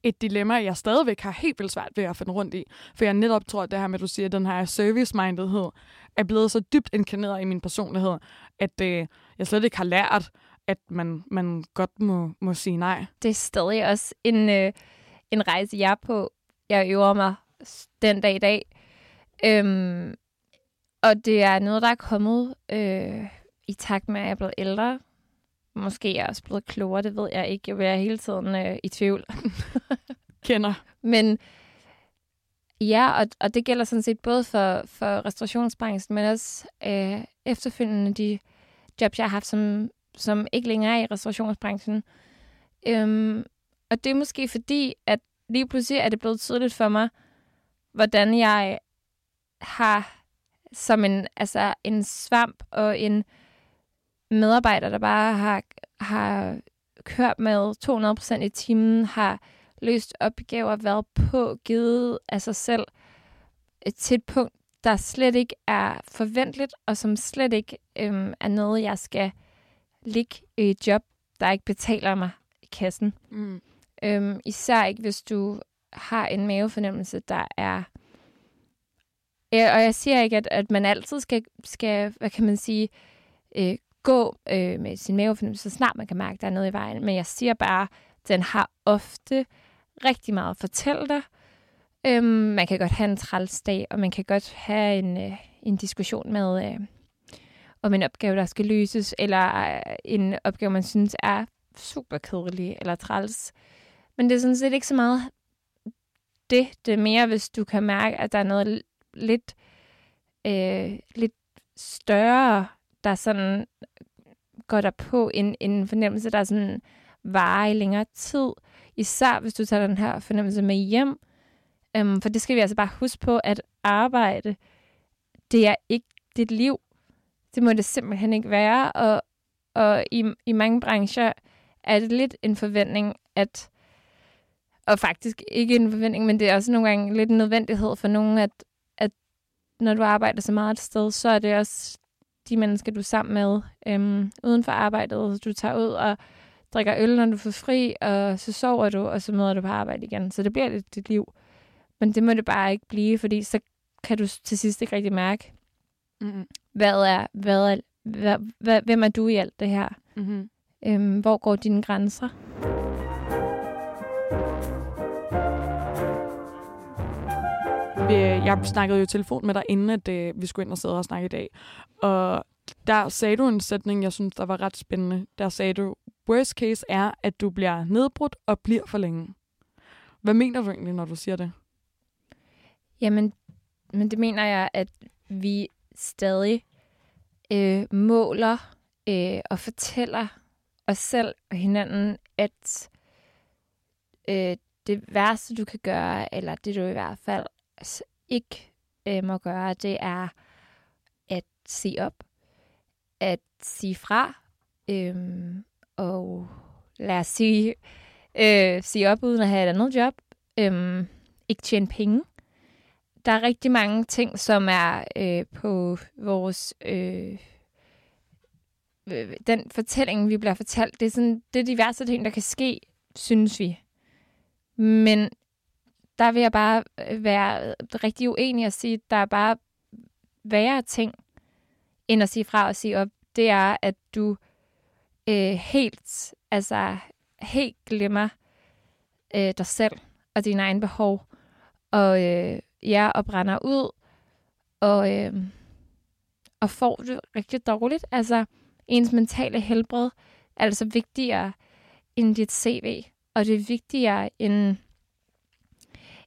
et dilemma, jeg stadigvæk har helt vildt svært ved at finde rundt i. For jeg netop tror, at det her med, at du siger, at den her service-mindedhed er blevet så dybt inkarneret i min personlighed, at øh, jeg slet ikke har lært, at man, man godt må, må sige nej. Det er stadig også en, øh, en rejse, jeg er på. Jeg øver mig den dag i dag. Øhm, og det er noget, der er kommet øh, i takt med, at jeg er blevet ældre. Måske er jeg også blevet klogere, det ved jeg ikke. Jeg er hele tiden øh, i tvivl. Kender. Men ja, og, og det gælder sådan set både for, for restaurationsbranchen, men også øh, efterfølgende de jobs, jeg har haft, som, som ikke længere er i restaurationsbranchen. Øhm, og det er måske fordi, at lige pludselig er det blevet tydeligt for mig, hvordan jeg har som en, altså en svamp og en medarbejder, der bare har, har kørt med 200% i timen, har løst opgaver, været på, givet af sig selv til et punkt, der slet ikke er forventeligt, og som slet ikke øhm, er noget, jeg skal ligge et job, der ikke betaler mig i kassen. Mm. Øhm, især ikke, hvis du har en mavefornemmelse, der er... Ja, og jeg siger ikke, at, at man altid skal, skal, hvad kan man sige, øh, gå øh, med sin mavefornemmelse, så snart man kan mærke, at der er noget i vejen. Men jeg siger bare, at den har ofte rigtig meget at fortælle dig. Øhm, man kan godt have en træls dag, og man kan godt have en, øh, en diskussion med øh, om en opgave, der skal løses, eller øh, en opgave, man synes er super kedelig eller træls. Men det er sådan set ikke så meget det. Det er mere, hvis du kan mærke, at der er noget lidt øh, lidt større, der sådan går der på en, en fornemmelse, der sådan varer i længere tid. Især hvis du tager den her fornemmelse med hjem. Um, for det skal vi altså bare huske på, at arbejde, det er ikke dit liv. Det må det simpelthen ikke være. Og, og i, i mange brancher er det lidt en forventning, at og faktisk ikke en forventning, men det er også nogle gange lidt en nødvendighed for nogen, at, at når du arbejder så meget et sted, så er det også de mennesker, du er sammen med øhm, uden for arbejdet. Du tager ud og drikker øl, når du får fri, og så sover du, og så møder du på arbejde igen. Så det bliver lidt dit liv. Men det må det bare ikke blive, fordi så kan du til sidst ikke rigtig mærke, mm hvad er, hvad er, hvad, hvad, hvem er du i alt det her? Mm-hmm. Øhm, hvor går dine grænser? Jeg snakkede jo i telefon med dig, inden at øh, vi skulle ind og sidde og snakke i dag. Og der sagde du en sætning, jeg synes, der var ret spændende. Der sagde du, worst case er, at du bliver nedbrudt og bliver for længe. Hvad mener du egentlig, når du siger det? Jamen, men det mener jeg, at vi stadig øh, måler øh, og fortæller os selv og hinanden, at øh, det værste, du kan gøre, eller det du i hvert fald ikke øh, må gøre, det er at sige op, at sige fra, øh, og lad os sige, øh, sige op uden at have et andet job, øh, ikke tjene penge. Der er rigtig mange ting, som er øh, på vores... Øh, øh den fortælling, vi bliver fortalt, det er, sådan, det er diverse ting, der kan ske, synes vi. Men der vil jeg bare øh, være rigtig uenig og sige, at der er bare værre ting, end at sige fra og sige op. Det er, at du øh, helt, altså helt glemmer øh, dig selv og dine egne behov, og øh, ja, og brænder ud, og, øh, og får det rigtig dårligt. Altså, ens mentale helbred er altså vigtigere end dit CV, og det er vigtigere end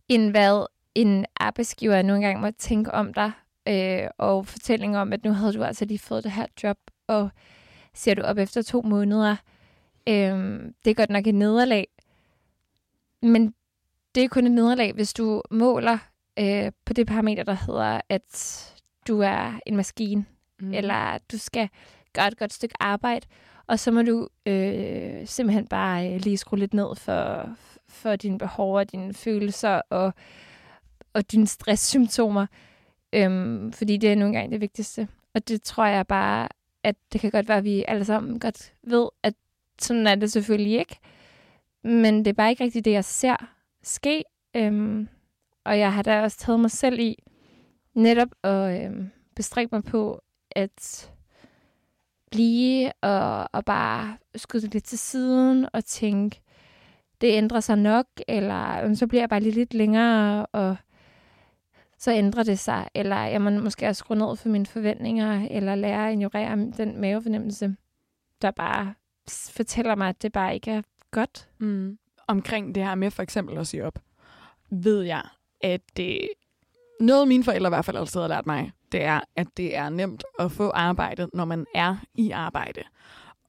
end hvad en arbejdsgiver nogle gange må tænke om dig, øh, og fortællinger om, at nu havde du altså lige fået det her job, og ser du op efter to måneder. Øh, det er godt nok et nederlag, men det er kun et nederlag, hvis du måler øh, på det parameter, der hedder, at du er en maskine, mm. eller at du skal gøre et godt stykke arbejde, og så må du øh, simpelthen bare øh, lige skrue lidt ned for, for dine behov og dine følelser og, og dine stresssymptomer. Øhm, fordi det er nogle gange det vigtigste. Og det tror jeg bare, at det kan godt være, at vi alle sammen godt ved, at sådan er det selvfølgelig ikke. Men det er bare ikke rigtigt det, jeg ser ske. Øhm, og jeg har da også taget mig selv i netop at øh, bestræbe mig på at blive og, og bare skyde lidt til siden og tænke, det ændrer sig nok, eller så bliver jeg bare lige lidt længere, og så ændrer det sig. Eller jeg må måske også skrue ned for mine forventninger, eller lære at ignorere den mavefornemmelse, der bare fortæller mig, at det bare ikke er godt. Mm. Omkring det her med for eksempel at sige op, ved jeg, at det, noget mine forældre i hvert fald altid har lært mig, det er, at det er nemt at få arbejde, når man er i arbejde.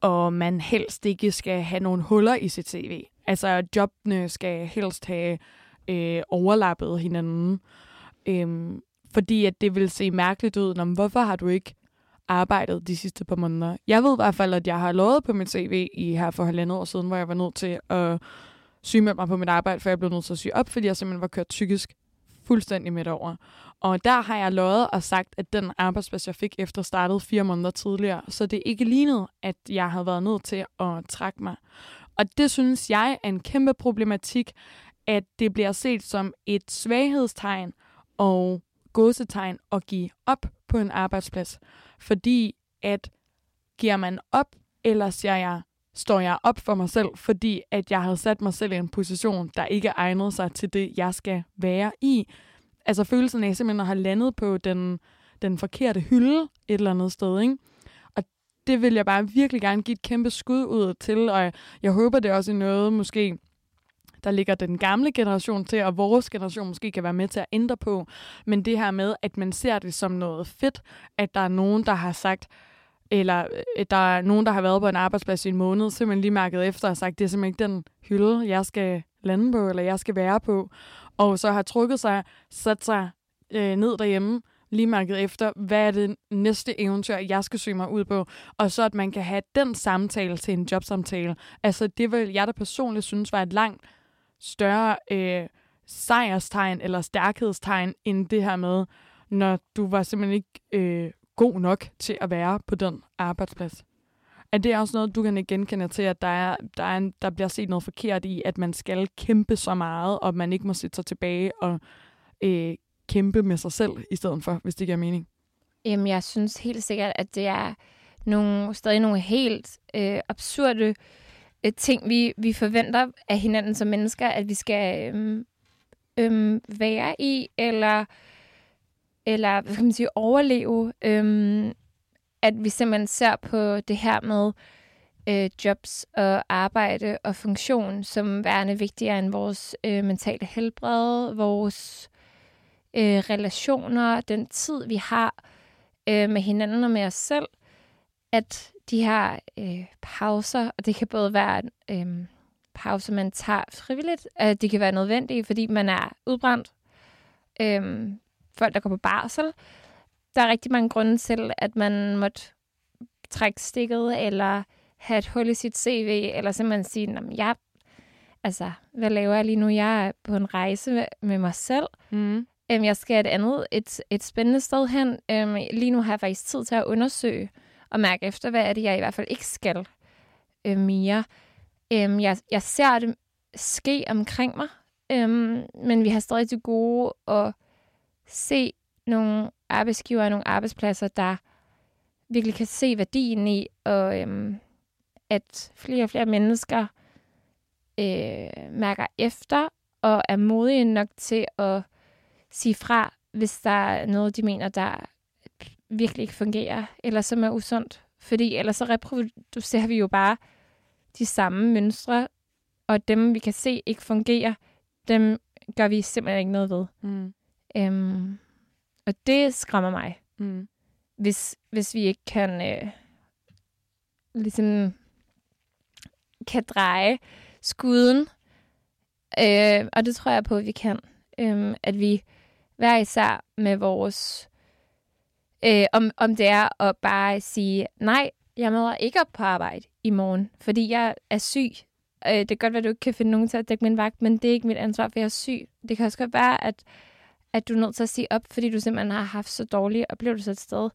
Og man helst ikke skal have nogle huller i sit CV. Altså, jobbene skal helst have øh, overlappet hinanden. Øhm, fordi at det vil se mærkeligt ud. Når, hvorfor har du ikke arbejdet de sidste par måneder? Jeg ved i hvert fald, at jeg har lovet på mit CV i her for halvandet år siden, hvor jeg var nødt til at syge med mig på mit arbejde, for jeg blev nødt til at syge op, fordi jeg simpelthen var kørt psykisk fuldstændig midt over. Og der har jeg lovet og sagt, at den arbejdsplads, jeg fik efter startede fire måneder tidligere, så det ikke lignede, at jeg havde været nødt til at trække mig. Og det synes jeg er en kæmpe problematik, at det bliver set som et svaghedstegn og gåsetegn at give op på en arbejdsplads. Fordi at giver man op, eller siger jeg, står jeg op for mig selv, fordi at jeg havde sat mig selv i en position, der ikke egnede sig til det, jeg skal være i. Altså følelsen af simpelthen at have landet på den, den forkerte hylde et eller andet sted, ikke? Og det vil jeg bare virkelig gerne give et kæmpe skud ud til, og jeg, jeg håber, det er også noget, måske der ligger den gamle generation til, og vores generation måske kan være med til at ændre på. Men det her med, at man ser det som noget fedt, at der er nogen, der har sagt, eller øh, der er nogen, der har været på en arbejdsplads i en måned, simpelthen lige mærket efter og sagt, det er simpelthen ikke den hylde, jeg skal lande på, eller jeg skal være på. Og så har trukket sig, sat sig øh, ned derhjemme, lige mærket efter, hvad er det næste eventyr, jeg skal søge mig ud på, og så at man kan have den samtale til en jobsamtale. Altså det vil jeg da personligt synes var et langt større øh, sejrstegn eller stærkhedstegn, end det her med, når du var simpelthen ikke øh, god nok til at være på den arbejdsplads. Er det også noget, du kan genkende til, at der, er, der, er en, der bliver set noget forkert i, at man skal kæmpe så meget, og man ikke må sætte sig tilbage og øh, kæmpe med sig selv i stedet for, hvis det giver mening? Jamen, jeg synes helt sikkert, at det er nogle, stadig nogle helt øh, absurde øh, ting, vi, vi forventer af hinanden som mennesker, at vi skal øh, øh, være i, eller, eller hvad kan man sige, overleve. øhm, at vi simpelthen ser på det her med øh, jobs og arbejde og funktion som værende vigtigere end vores øh, mentale helbred, vores øh, relationer, den tid, vi har øh, med hinanden og med os selv, at de her øh, pauser, og det kan både være øh, pauser, man tager frivilligt, at det kan være nødvendige, fordi man er udbrændt, øh, folk, der går på barsel. Der er rigtig mange grunde til, at man måtte trække stikket, eller have et hul i sit CV, eller simpelthen sige, at jeg, altså, hvad laver jeg lige nu? Jeg er på en rejse med, mig selv. Mm. Øhm, jeg skal et andet, et, et spændende sted hen. Øhm, lige nu har jeg faktisk tid til at undersøge og mærke efter, hvad er det, jeg i hvert fald ikke skal øh, mere. Øhm, jeg, jeg ser det ske omkring mig, øhm, men vi har stadig til gode at se nogle arbejdsgiver og nogle arbejdspladser, der virkelig kan se værdien i, og øhm, at flere og flere mennesker øh, mærker efter og er modige nok til at sige fra, hvis der er noget, de mener, der virkelig ikke fungerer, eller som er usundt. Fordi ellers så reproducerer vi jo bare de samme mønstre, og dem, vi kan se ikke fungerer, dem gør vi simpelthen ikke noget ved. Mm. Øhm, og det skræmmer mig, Mm. hvis, hvis vi ikke kan øh, ligesom kan dreje skuden. Øh, og det tror jeg på, at vi kan. Øh, at vi hver især med vores... Øh, om, om det er at bare sige, nej, jeg møder ikke op på arbejde i morgen, fordi jeg er syg. Øh, det kan godt være, at du ikke kan finde nogen til at dække min vagt, men det er ikke mit ansvar, for jeg er syg. Det kan også godt være, at, at du er nødt til at sige op, fordi du simpelthen har haft så dårlige oplevelser et sted.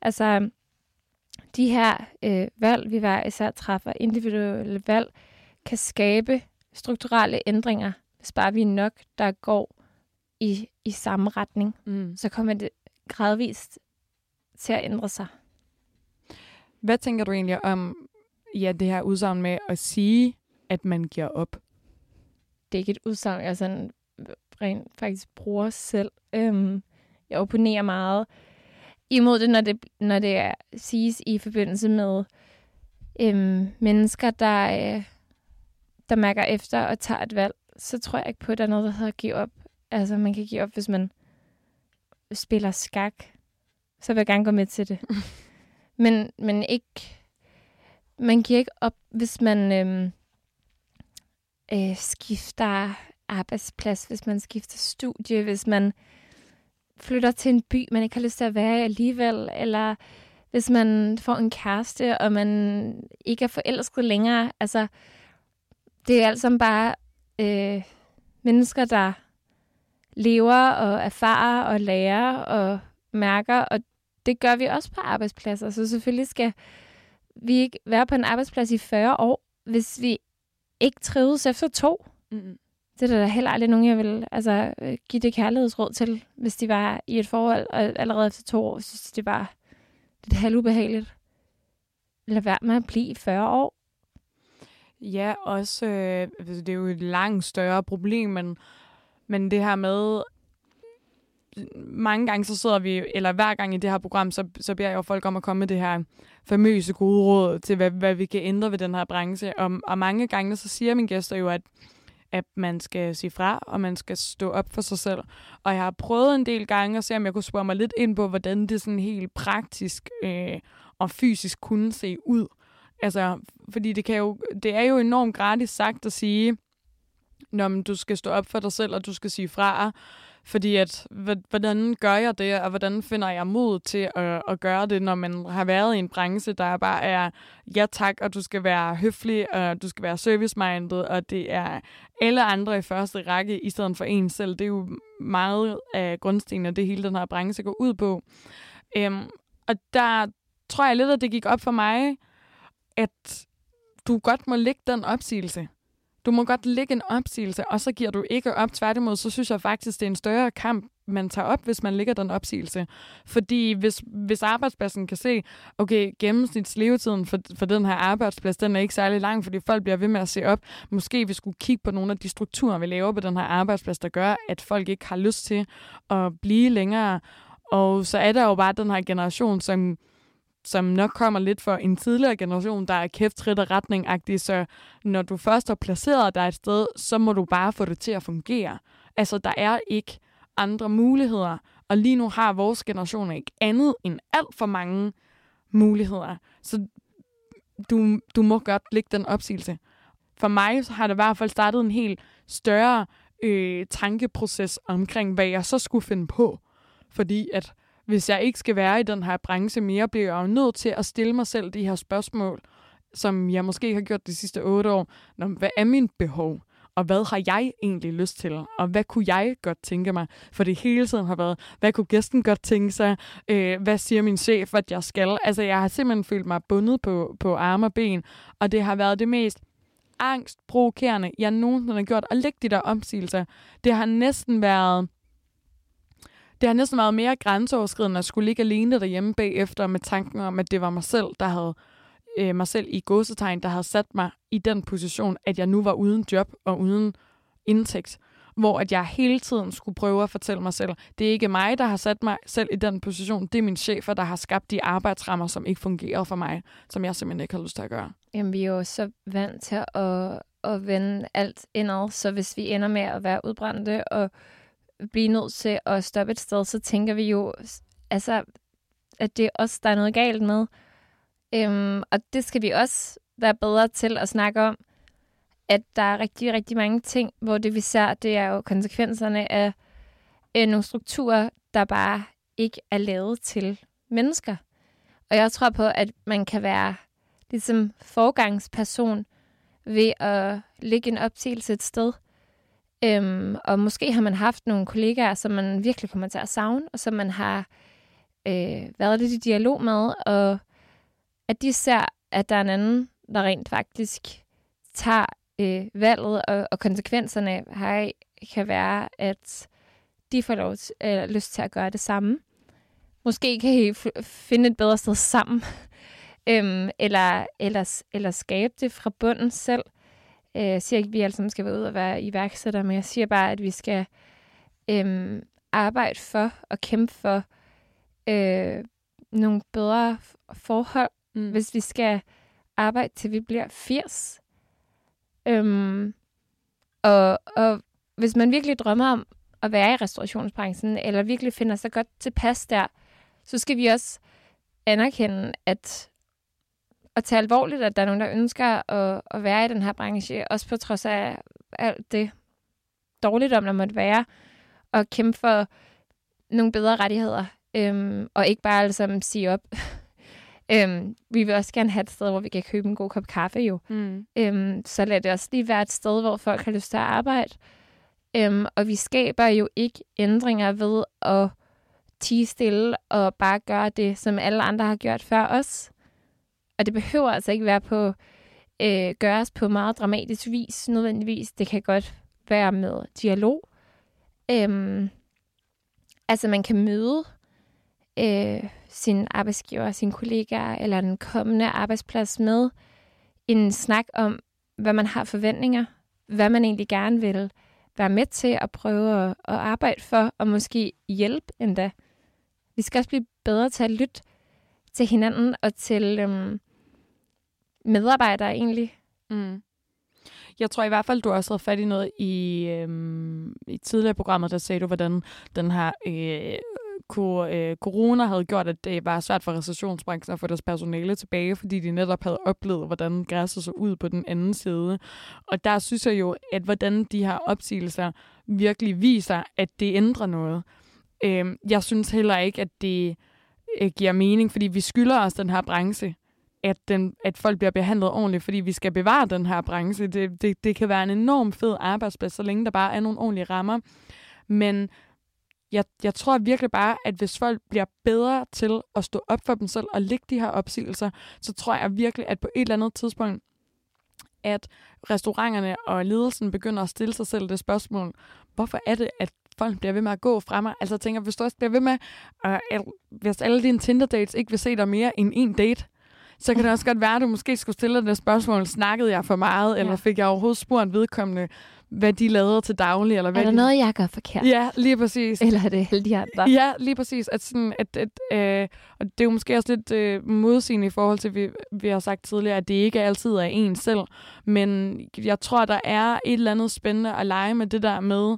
Altså, de her øh, valg, vi hver især træffer, individuelle valg, kan skabe strukturelle ændringer, hvis bare vi er nok, der går i, i samme retning. Mm. Så kommer det gradvist til at ændre sig. Hvad tænker du egentlig om ja, det her udsagn med at sige, at man giver op? Det er ikke et udsagn, jeg sådan rent faktisk bruger selv. Øhm, jeg opponerer meget imod det, når det, når det er, siges i forbindelse med øhm, mennesker, der, øh, der mærker efter og tager et valg. Så tror jeg ikke på, at der er noget, der hedder at give op. Altså, man kan give op, hvis man spiller skak. Så vil jeg gerne gå med til det. men, men ikke... Man giver ikke op, hvis man øhm, øh, skifter arbejdsplads, hvis man skifter studie, hvis man flytter til en by, man ikke har lyst til at være i alligevel, eller hvis man får en kæreste, og man ikke er forelsket længere. Altså, det er alt sammen bare øh, mennesker, der lever og erfarer og lærer og mærker, og det gør vi også på arbejdspladser. Så selvfølgelig skal vi ikke være på en arbejdsplads i 40 år, hvis vi ikke trives efter to. Mm. Det er der heller aldrig nogen, jeg vil altså, øh, give det kærlighedsråd til, hvis de var i et forhold, og allerede efter to år, synes det var lidt halvubehageligt. Lad være med at blive 40 år. Ja, også, øh, altså, det er jo et langt større problem, men, men det her med, mange gange så sidder vi, eller hver gang i det her program, så, så beder jeg jo folk om at komme med det her famøse gode råd til, hvad, hvad vi kan ændre ved den her branche. Og, og mange gange så siger mine gæster jo, at, at man skal sige fra, og man skal stå op for sig selv. Og jeg har prøvet en del gange at se, om jeg kunne spørge mig lidt ind på, hvordan det sådan helt praktisk øh, og fysisk kunne se ud. Altså, fordi det, kan jo, det er jo enormt gratis sagt at sige, når du skal stå op for dig selv, og du skal sige fra. Fordi at, hvordan gør jeg det, og hvordan finder jeg mod til at, at gøre det, når man har været i en branche, der bare er ja tak, og du skal være høflig, og du skal være service-minded, og det er alle andre i første række, i stedet for en selv. Det er jo meget af grundstenen af det hele den her branche går ud på. Øhm, og der tror jeg lidt, at det gik op for mig, at du godt må lægge den opsigelse. Du må godt lægge en opsigelse, og så giver du ikke op. Tværtimod, så synes jeg faktisk, det er en større kamp, man tager op, hvis man lægger den opsigelse. Fordi hvis, hvis arbejdspladsen kan se, okay, gennemsnitslevetiden for, for den her arbejdsplads, den er ikke særlig lang, fordi folk bliver ved med at se op. Måske vi skulle kigge på nogle af de strukturer, vi laver på den her arbejdsplads, der gør, at folk ikke har lyst til at blive længere. Og så er der jo bare den her generation, som som nok kommer lidt for en tidligere generation, der er kæfttrit og retning -agtig. Så når du først har placeret dig et sted, så må du bare få det til at fungere. Altså, der er ikke andre muligheder. Og lige nu har vores generation ikke andet end alt for mange muligheder. Så du, du må godt lægge den opsigelse. For mig så har det i hvert fald startet en helt større øh, tankeproces omkring, hvad jeg så skulle finde på. Fordi at hvis jeg ikke skal være i den her branche mere, bliver jeg jo nødt til at stille mig selv de her spørgsmål, som jeg måske har gjort de sidste otte år. Nå, hvad er min behov? Og hvad har jeg egentlig lyst til? Og hvad kunne jeg godt tænke mig? For det hele tiden har været, hvad kunne gæsten godt tænke sig? Øh, hvad siger min chef, at jeg skal? Altså, jeg har simpelthen følt mig bundet på, på arme og ben, og det har været det mest angstprovokerende, jeg nogensinde har gjort. at lægge de der opsigelser, det har næsten været det har næsten været mere grænseoverskridende at skulle ligge alene derhjemme bagefter med tanken om, at det var mig selv, der havde øh, mig selv i godsetegn, der havde sat mig i den position, at jeg nu var uden job og uden indtægt. Hvor at jeg hele tiden skulle prøve at fortælle mig selv, det er ikke mig, der har sat mig selv i den position, det er min chefer, der har skabt de arbejdsrammer, som ikke fungerer for mig, som jeg simpelthen ikke har lyst til at gøre. Jamen, vi er jo så vant til at, at vende alt indad, så hvis vi ender med at være udbrændte og blive nødt til at stoppe et sted, så tænker vi jo, altså, at det er os, der er noget galt med. Øhm, og det skal vi også være bedre til at snakke om, at der er rigtig, rigtig mange ting, hvor det vi ser, det er jo konsekvenserne af øh, nogle strukturer, der bare ikke er lavet til mennesker. Og jeg tror på, at man kan være ligesom forgangsperson ved at lægge en opsigelse et sted, Øhm, og måske har man haft nogle kollegaer, som man virkelig kommer til at savne, og som man har øh, været lidt i dialog med, og at de ser, at der er en anden, der rent faktisk tager øh, valget, og, og konsekvenserne her kan være, at de får lov til, øh, lyst til at gøre det samme. Måske kan I finde et bedre sted sammen, øhm, eller, eller, eller skabe det fra bunden selv. Øh, jeg siger ikke, at vi alle sammen skal være ud og være iværksættere, men jeg siger bare, at vi skal øh, arbejde for og kæmpe for øh, nogle bedre forhold, mm. hvis vi skal arbejde til vi bliver 80. Øhm, og, og hvis man virkelig drømmer om at være i restaurationsbranchen, eller virkelig finder sig godt tilpas der, så skal vi også anerkende, at at tage alvorligt, at der er nogen, der ønsker at, at være i den her branche, også på trods af alt det dårligt om, der måtte være, og kæmpe for nogle bedre rettigheder, øhm, og ikke bare altså sige op. øhm, vi vil også gerne have et sted, hvor vi kan købe en god kop kaffe jo. Mm. Øhm, så lad det også lige være et sted, hvor folk har lyst til at arbejde. Øhm, og vi skaber jo ikke ændringer ved at tige stille og bare gøre det, som alle andre har gjort før os. Og det behøver altså ikke være på øh, gøres på meget dramatisk vis nødvendigvis. Det kan godt være med dialog. Øhm, altså man kan møde øh, sin arbejdsgiver, sin kollega eller den kommende arbejdsplads med en snak om, hvad man har forventninger, hvad man egentlig gerne vil være med til at prøve at, at arbejde for, og måske hjælpe endda. Vi skal også blive bedre til at lytte til hinanden og til øhm, medarbejdere egentlig. Mm. Jeg tror i hvert fald, du også havde fat i noget i, øhm, i tidligere programmet, der sagde du, hvordan den her øh, ko, øh, corona havde gjort, at det var svært for recessionsbranchen at få deres personale tilbage, fordi de netop havde oplevet, hvordan græsset så ud på den anden side. Og der synes jeg jo, at hvordan de her opsigelser virkelig viser, at det ændrer noget. Øhm, jeg synes heller ikke, at det øh, giver mening, fordi vi skylder os den her branche at, den, at folk bliver behandlet ordentligt, fordi vi skal bevare den her branche. Det, det, det kan være en enorm fed arbejdsplads, så længe der bare er nogle ordentlige rammer. Men jeg, jeg tror virkelig bare, at hvis folk bliver bedre til at stå op for dem selv og lægge de her opsigelser, så tror jeg virkelig, at på et eller andet tidspunkt, at restauranterne og ledelsen begynder at stille sig selv det spørgsmål, hvorfor er det, at folk bliver ved med at gå fra mig? Altså jeg tænker, hvis du også bliver ved med, uh, hvis alle dine Tinder-dates ikke vil se dig mere end en date, så kan det også godt være, at du måske skulle stille dig det spørgsmål, snakkede jeg for meget, eller fik jeg overhovedet spurgt vedkommende, hvad de lavede til daglig? Eller hvad er der de... noget, jeg gør forkert? Ja, lige præcis. Eller er det alle de andre? Ja, lige præcis. At sådan, at, at, øh, og det er jo måske også lidt øh, modsigende i forhold til, vi, vi har sagt tidligere, at det ikke altid er en selv. Men jeg tror, der er et eller andet spændende at lege med det der med,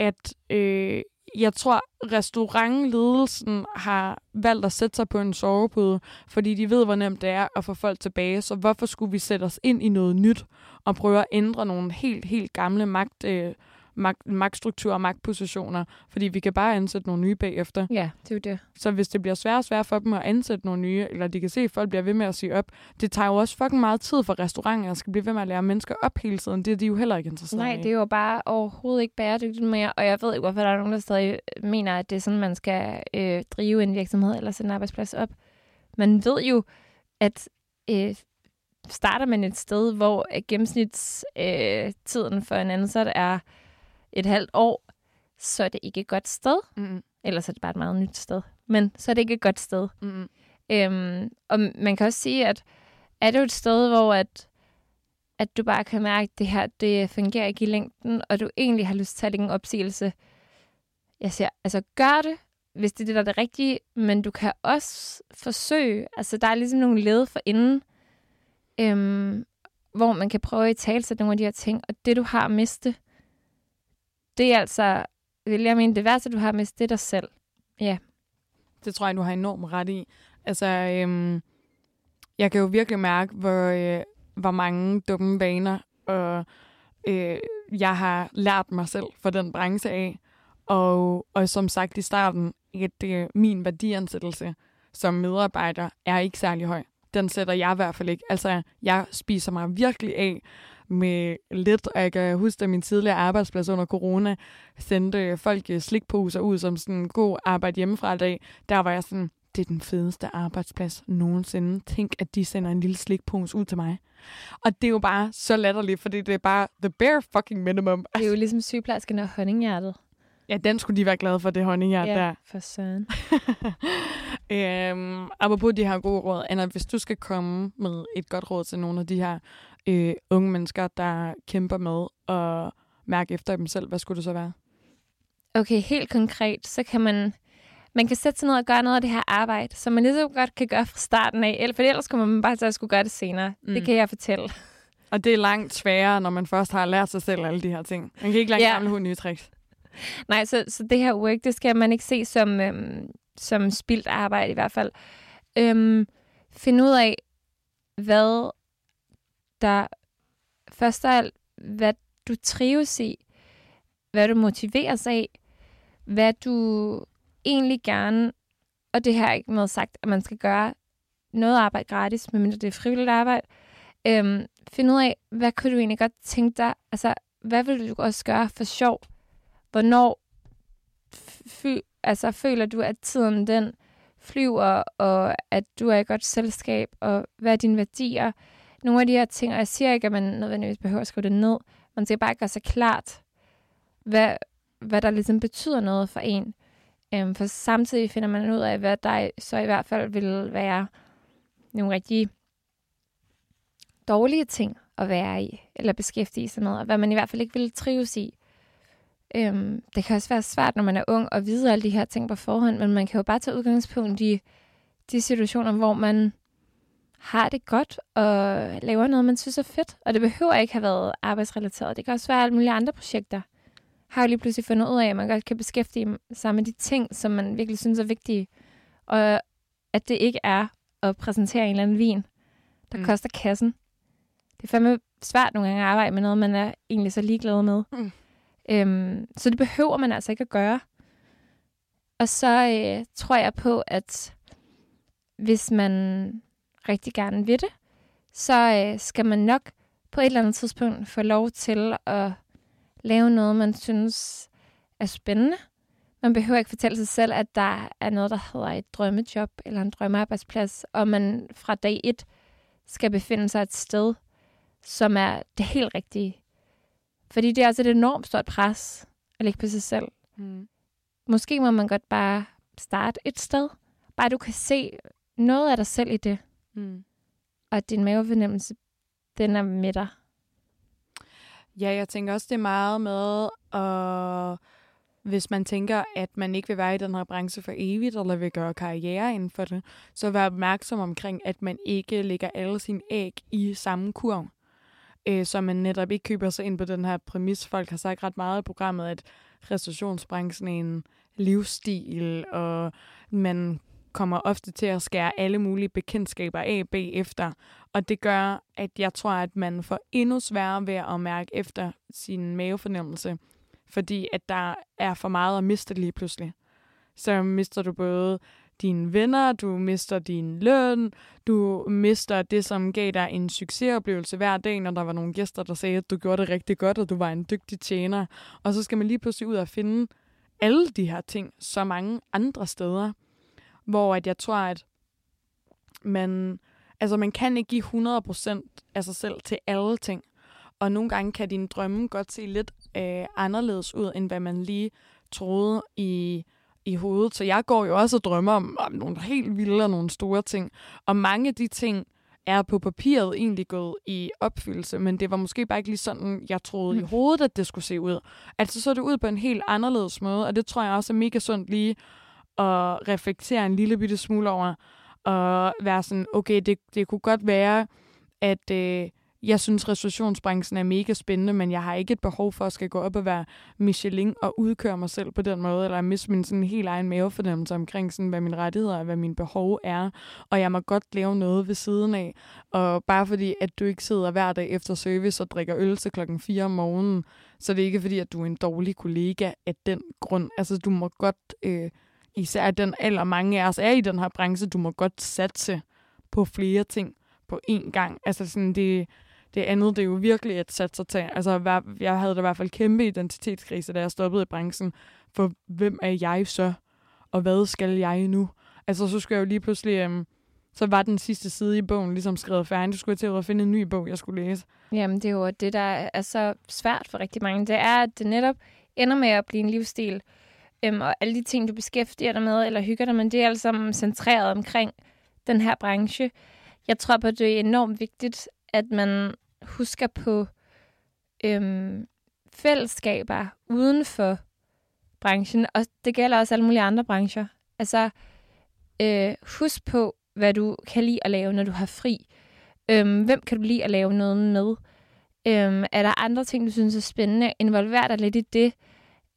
at øh, jeg tror, restaurantledelsen har valgt at sætte sig på en sovepude, fordi de ved, hvor nemt det er at få folk tilbage. Så hvorfor skulle vi sætte os ind i noget nyt og prøve at ændre nogle helt, helt gamle magt, øh, magt, magtstrukturer og magtpositioner? Fordi vi kan bare ansætte nogle nye bagefter. Ja, det er jo det. Så hvis det bliver svært og svært for dem at ansætte nogle nye, eller de kan se, at folk bliver ved med at sige op, det tager jo også fucking meget tid for restauranter at skal blive ved med at lære mennesker op hele tiden. Det er de jo heller ikke interesseret Nej, i. det er jo bare overhovedet ikke bæredygtigt mere, og jeg ved ikke, hvorfor der er nogen, der stadig mener, at det er sådan, man skal øh, drive en virksomhed eller sætte en arbejdsplads op. Man ved jo, at øh, starter man et sted, hvor gennemsnitstiden øh, for en ansat er et halvt år, så er det ikke et godt sted. Mm-hmm. Ellers er det bare et meget nyt sted. Men så er det ikke et godt sted. Mm-hmm. Øhm, og man kan også sige, at er det jo et sted, hvor at, at du bare kan mærke, at det her det fungerer ikke i længden, og du egentlig har lyst til at lægge en opsigelse. Jeg siger, altså gør det, hvis det er det, der er det rigtige, men du kan også forsøge, altså der er ligesom nogle led for inden, øhm, hvor man kan prøve at talsætte nogle af de her ting, og det du har mistet, det er altså, vil jeg mene, det værste, du har mistet, det er dig selv. Ja. Det tror jeg, du har enormt ret i. Altså, øhm, jeg kan jo virkelig mærke, hvor, øh, hvor mange dumme vaner, og øh, jeg har lært mig selv for den branche af. Og, og som sagt i starten, at øh, min værdiansættelse som medarbejder er ikke særlig høj. Den sætter jeg i hvert fald ikke. Altså, jeg spiser mig virkelig af med lidt, og jeg kan huske, at min tidligere arbejdsplads under corona sendte folk slikposer ud som sådan en god arbejde hjemmefra dag. Der var jeg sådan, det er den fedeste arbejdsplads nogensinde. Tænk, at de sender en lille slikpose ud til mig. Og det er jo bare så latterligt, fordi det er bare the bare fucking minimum. Det er jo ligesom sygeplejersken og honninghjertet. Ja, den skulle de være glade for, det honninghjert ja, der. for søren. øhm, apropos de her gode råd, Anna, hvis du skal komme med et godt råd til nogle af de her øh, unge mennesker, der kæmper med at mærke efter dem selv, hvad skulle det så være? Okay, helt konkret, så kan man man kan sætte sig ned og gøre noget af det her arbejde, som man lige så godt kan gøre fra starten af, for ellers kommer man bare til at skulle gøre det senere. Mm. Det kan jeg fortælle. Og det er langt sværere, når man først har lært sig selv alle de her ting. Man kan ikke lade ja. gamle hund nye tricks. Nej, så, så det her work, det skal man ikke se som, øhm, som spildt arbejde i hvert fald. Øhm, find ud af, hvad der først og alt, hvad du trives i, hvad du motiveres af, hvad du egentlig gerne, og det her er ikke med sagt, at man skal gøre noget arbejde gratis, medmindre det er frivilligt arbejde. Øhm, find ud af, hvad kunne du egentlig godt tænke dig, altså hvad vil du også gøre for sjov? Hvornår fy, altså, føler du, at tiden den flyver, og at du er i godt selskab, og hvad er dine værdier? Nogle af de her ting, og jeg siger ikke, at man nødvendigvis behøver at skrive det ned, man skal bare gøre sig klart, hvad, hvad der ligesom betyder noget for en. Øhm, for samtidig finder man ud af, hvad der så i hvert fald vil være nogle rigtig dårlige ting at være i, eller beskæftige sig med, og hvad man i hvert fald ikke vil trives i. Øhm, det kan også være svært, når man er ung, at vide alle de her ting på forhånd, men man kan jo bare tage udgangspunkt i de situationer, hvor man har det godt og laver noget, man synes er fedt. Og det behøver ikke have været arbejdsrelateret. Det kan også være alle mulige andre projekter. Har jo lige pludselig fundet ud af, at man godt kan beskæftige sig med de ting, som man virkelig synes er vigtige. Og at det ikke er at præsentere en eller anden vin, der mm. koster kassen. Det er fandme svært nogle gange at arbejde med noget, man er egentlig så ligeglad med. Mm. Øhm, så det behøver man altså ikke at gøre. Og så øh, tror jeg på, at hvis man rigtig gerne vil det, så øh, skal man nok på et eller andet tidspunkt få lov til at lave noget, man synes er spændende. Man behøver ikke fortælle sig selv, at der er noget, der hedder et drømmejob eller en drømmearbejdsplads, og man fra dag et skal befinde sig et sted, som er det helt rigtige. Fordi det er altså et enormt stort pres at lægge på sig selv. Mm. Måske må man godt bare starte et sted. Bare du kan se noget af dig selv i det. Mm. Og at din mavefornemmelse, den er med dig. Ja, jeg tænker også, det er meget med, og hvis man tænker, at man ikke vil være i den her branche for evigt, eller vil gøre karriere inden for det, så vær opmærksom omkring, at man ikke lægger alle sine æg i samme kurv. Øh, så man netop ikke køber sig ind på den her præmis. Folk har sagt ret meget i programmet, at restaurationsbranchen er en livsstil, og man kommer ofte til at skære alle mulige bekendtskaber af bagefter. Og det gør, at jeg tror, at man får endnu sværere ved at mærke efter sin mavefornemmelse, fordi at der er for meget at miste lige pludselig. Så mister du både dine venner, du mister din løn, du mister det, som gav dig en succesoplevelse hver dag, når der var nogle gæster, der sagde, at du gjorde det rigtig godt, og du var en dygtig tjener. Og så skal man lige pludselig ud og finde alle de her ting så mange andre steder hvor at jeg tror, at man, altså man kan ikke give 100% af sig selv til alle ting. Og nogle gange kan dine drømme godt se lidt øh, anderledes ud, end hvad man lige troede i, i hovedet. Så jeg går jo også og drømmer om, om nogle helt vilde og nogle store ting. Og mange af de ting er på papiret egentlig gået i opfyldelse, men det var måske bare ikke lige sådan, jeg troede mm. i hovedet, at det skulle se ud. Altså så det ud på en helt anderledes måde, og det tror jeg også er mega sundt lige at reflektere en lille bitte smule over, og være sådan, okay, det, det kunne godt være, at øh, jeg synes, restaurationsbranchen er mega spændende, men jeg har ikke et behov for at skal gå op og være Michelin og udkøre mig selv på den måde, eller miste min sådan helt egen mavefornemmelse omkring, sådan, hvad mine rettigheder og hvad mine behov er. Og jeg må godt lave noget ved siden af. Og bare fordi, at du ikke sidder hver dag efter service og drikker øl til klokken 4 om morgenen, så det er ikke fordi, at du er en dårlig kollega af den grund. Altså, du må godt... Øh, især den eller mange af os er i den her branche, du må godt satse på flere ting på én gang. Altså sådan det, det andet, det er jo virkelig et satse til. Altså, jeg havde da i hvert fald kæmpe identitetskrise, da jeg stoppede i branchen. For hvem er jeg så? Og hvad skal jeg nu? Altså, så skulle jeg jo lige pludselig... Øhm, så var den sidste side i bogen ligesom skrevet færdig. Du skulle til at finde en ny bog, jeg skulle læse. Jamen, det er jo det, der er så svært for rigtig mange. Det er, at det netop ender med at blive en livsstil, øhm, og alle de ting, du beskæftiger dig med eller hygger dig med, det er alt sammen centreret omkring den her branche. Jeg tror på, at det er enormt vigtigt, at man husker på øhm, fællesskaber uden for branchen, og det gælder også alle mulige andre brancher. Altså, øh, husk på, hvad du kan lide at lave, når du har fri. Øhm, hvem kan du lide at lave noget med? Øhm, er der andre ting, du synes er spændende? Involver dig lidt i det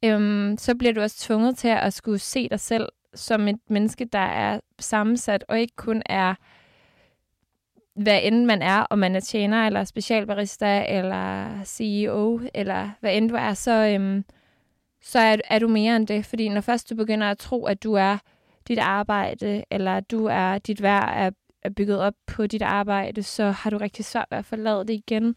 øhm, så bliver du også tvunget til at skulle se dig selv som et menneske, der er sammensat, og ikke kun er, hvad end man er, om man er tjener, eller specialbarista, eller CEO, eller hvad end du er, så, øhm, så er, er du mere end det. Fordi når først du begynder at tro, at du er dit arbejde, eller du er dit værd er, er bygget op på dit arbejde, så har du rigtig svært ved at forlade det igen.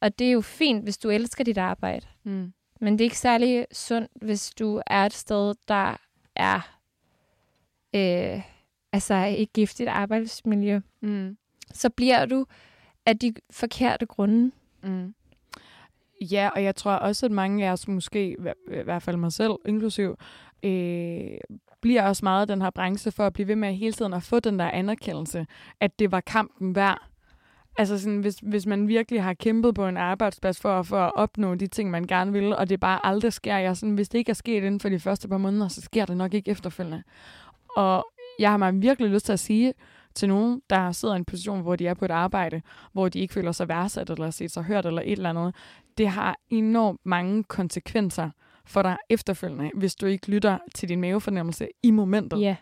Og det er jo fint, hvis du elsker dit arbejde. Mm. Men det er ikke særlig sundt, hvis du er et sted, der er øh, altså et giftigt arbejdsmiljø. Mm. Så bliver du af de forkerte grunde. Mm. Ja, og jeg tror også, at mange af os måske, i hvert fald mig selv inklusiv, øh, bliver også meget den her branche for at blive ved med hele tiden at få den der anerkendelse, at det var kampen værd. Altså sådan, hvis, hvis man virkelig har kæmpet på en arbejdsplads for, for at opnå de ting, man gerne vil, og det bare aldrig sker, jeg sådan, hvis det ikke er sket inden for de første par måneder, så sker det nok ikke efterfølgende. Og jeg har mig virkelig lyst til at sige, til nogen, der sidder i en position, hvor de er på et arbejde, hvor de ikke føler sig værdsat, eller set sig hørt, eller et eller andet. Det har enormt mange konsekvenser for dig efterfølgende, hvis du ikke lytter til din mavefornemmelse i momentet. Ja.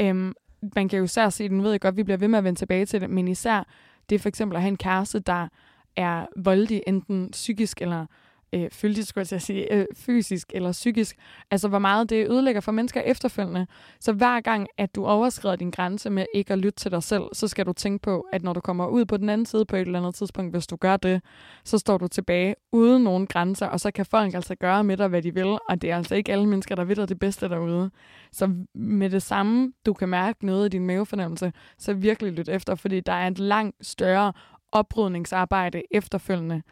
Øhm, man kan jo især se, nu ved jeg godt, vi bliver ved med at vende tilbage til det, men især det er for eksempel at have en kæreste, der er voldelig, enten psykisk eller øh, fyldigt, skulle jeg til at sige, øh, fysisk eller psykisk. Altså, hvor meget det ødelægger for mennesker efterfølgende. Så hver gang, at du overskrider din grænse med ikke at lytte til dig selv, så skal du tænke på, at når du kommer ud på den anden side på et eller andet tidspunkt, hvis du gør det, så står du tilbage uden nogen grænser, og så kan folk altså gøre med dig, hvad de vil, og det er altså ikke alle mennesker, der ved dig det bedste derude. Så med det samme, du kan mærke noget i din mavefornemmelse, så virkelig lyt efter, fordi der er et langt større oprydningsarbejde efterfølgende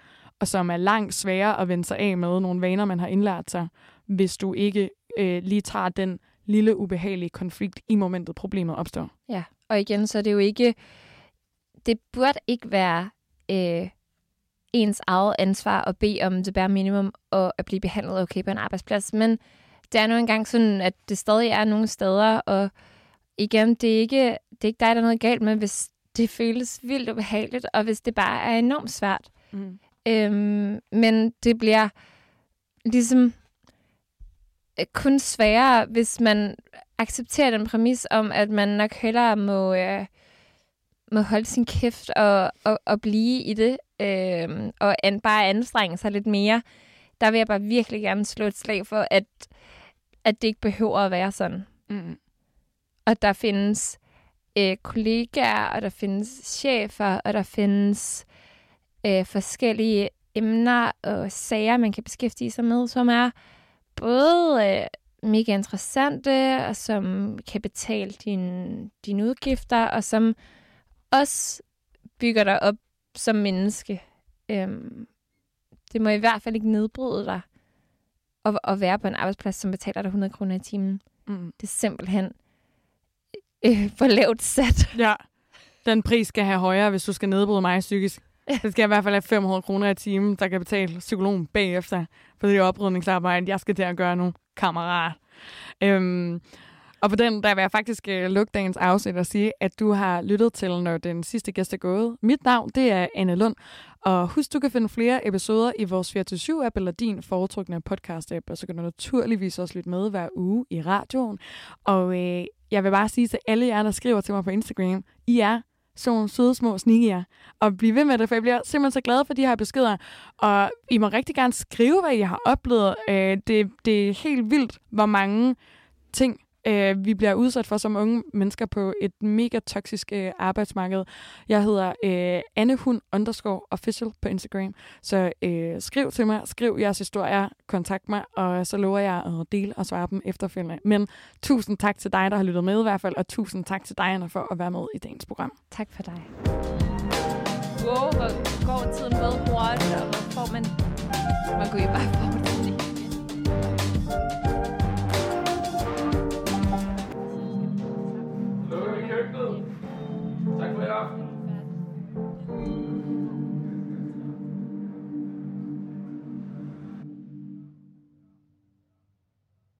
og som er langt sværere at vende sig af med nogle vaner, man har indlært sig, hvis du ikke øh, lige tager den lille ubehagelige konflikt i momentet, problemet opstår. Ja, og igen, så er det jo ikke... Det burde ikke være øh, ens eget ansvar at bede om det bare minimum og at blive behandlet okay på en arbejdsplads, men det er nu engang sådan, at det stadig er nogle steder, og igen, det er ikke, det er ikke dig, der er noget galt med, hvis det føles vildt ubehageligt, og hvis det bare er enormt svært. Mm. Øhm, men det bliver ligesom øh, kun sværere, hvis man accepterer den præmis om, at man nok hellere må, øh, må holde sin kæft og, og, og blive i det, øh, og an, bare anstrenge sig lidt mere. Der vil jeg bare virkelig gerne slå et slag for, at, at det ikke behøver at være sådan. Mm. Og der findes øh, kollegaer, og der findes chefer, og der findes øh, forskellige emner og sager, man kan beskæftige sig med, som er både øh, mega interessante, og som kan betale dine, dine udgifter, og som også bygger dig op som menneske. Øhm, det må i hvert fald ikke nedbryde dig at, at være på en arbejdsplads, som betaler dig 100 kroner i timen. Mm. Det er simpelthen øh, for lavt sat. Ja, den pris skal have højere, hvis du skal nedbryde mig psykisk. Det skal i hvert fald have 500 kroner i timen, der kan betale psykologen bagefter for det oprydningsarbejde, jeg skal til at gøre nu, kammerat. Øhm, og på den, der vil jeg faktisk øh, lukke dagens afsnit og sige, at du har lyttet til, når den sidste gæst er gået. Mit navn, det er Anne Lund, og husk, du kan finde flere episoder i vores 4-7-app eller din foretrukne podcast-app, og så kan du naturligvis også lytte med hver uge i radioen. Og øh, jeg vil bare sige til alle jer, der skriver til mig på Instagram, I er sådan nogle søde små sneakier. Og blive ved med det, for jeg bliver simpelthen så glad for de her beskeder. Og I må rigtig gerne skrive, hvad I har oplevet. Øh, det, det er helt vildt, hvor mange ting, øh, vi bliver udsat for som unge mennesker på et mega toksisk øh, arbejdsmarked. Jeg hedder øh, Annehund underscore official på Instagram, så øh, skriv til mig, skriv jeres historier, kontakt mig, og så lover jeg at dele og svare dem efterfølgende. Men tusind tak til dig, der har lyttet med i hvert fald, og tusind tak til dig, Anna, for at være med i dagens program. Tak for dig. Wow, hvor går tiden med hurtigt, og hvor får man... Man kunne jo bare få det off.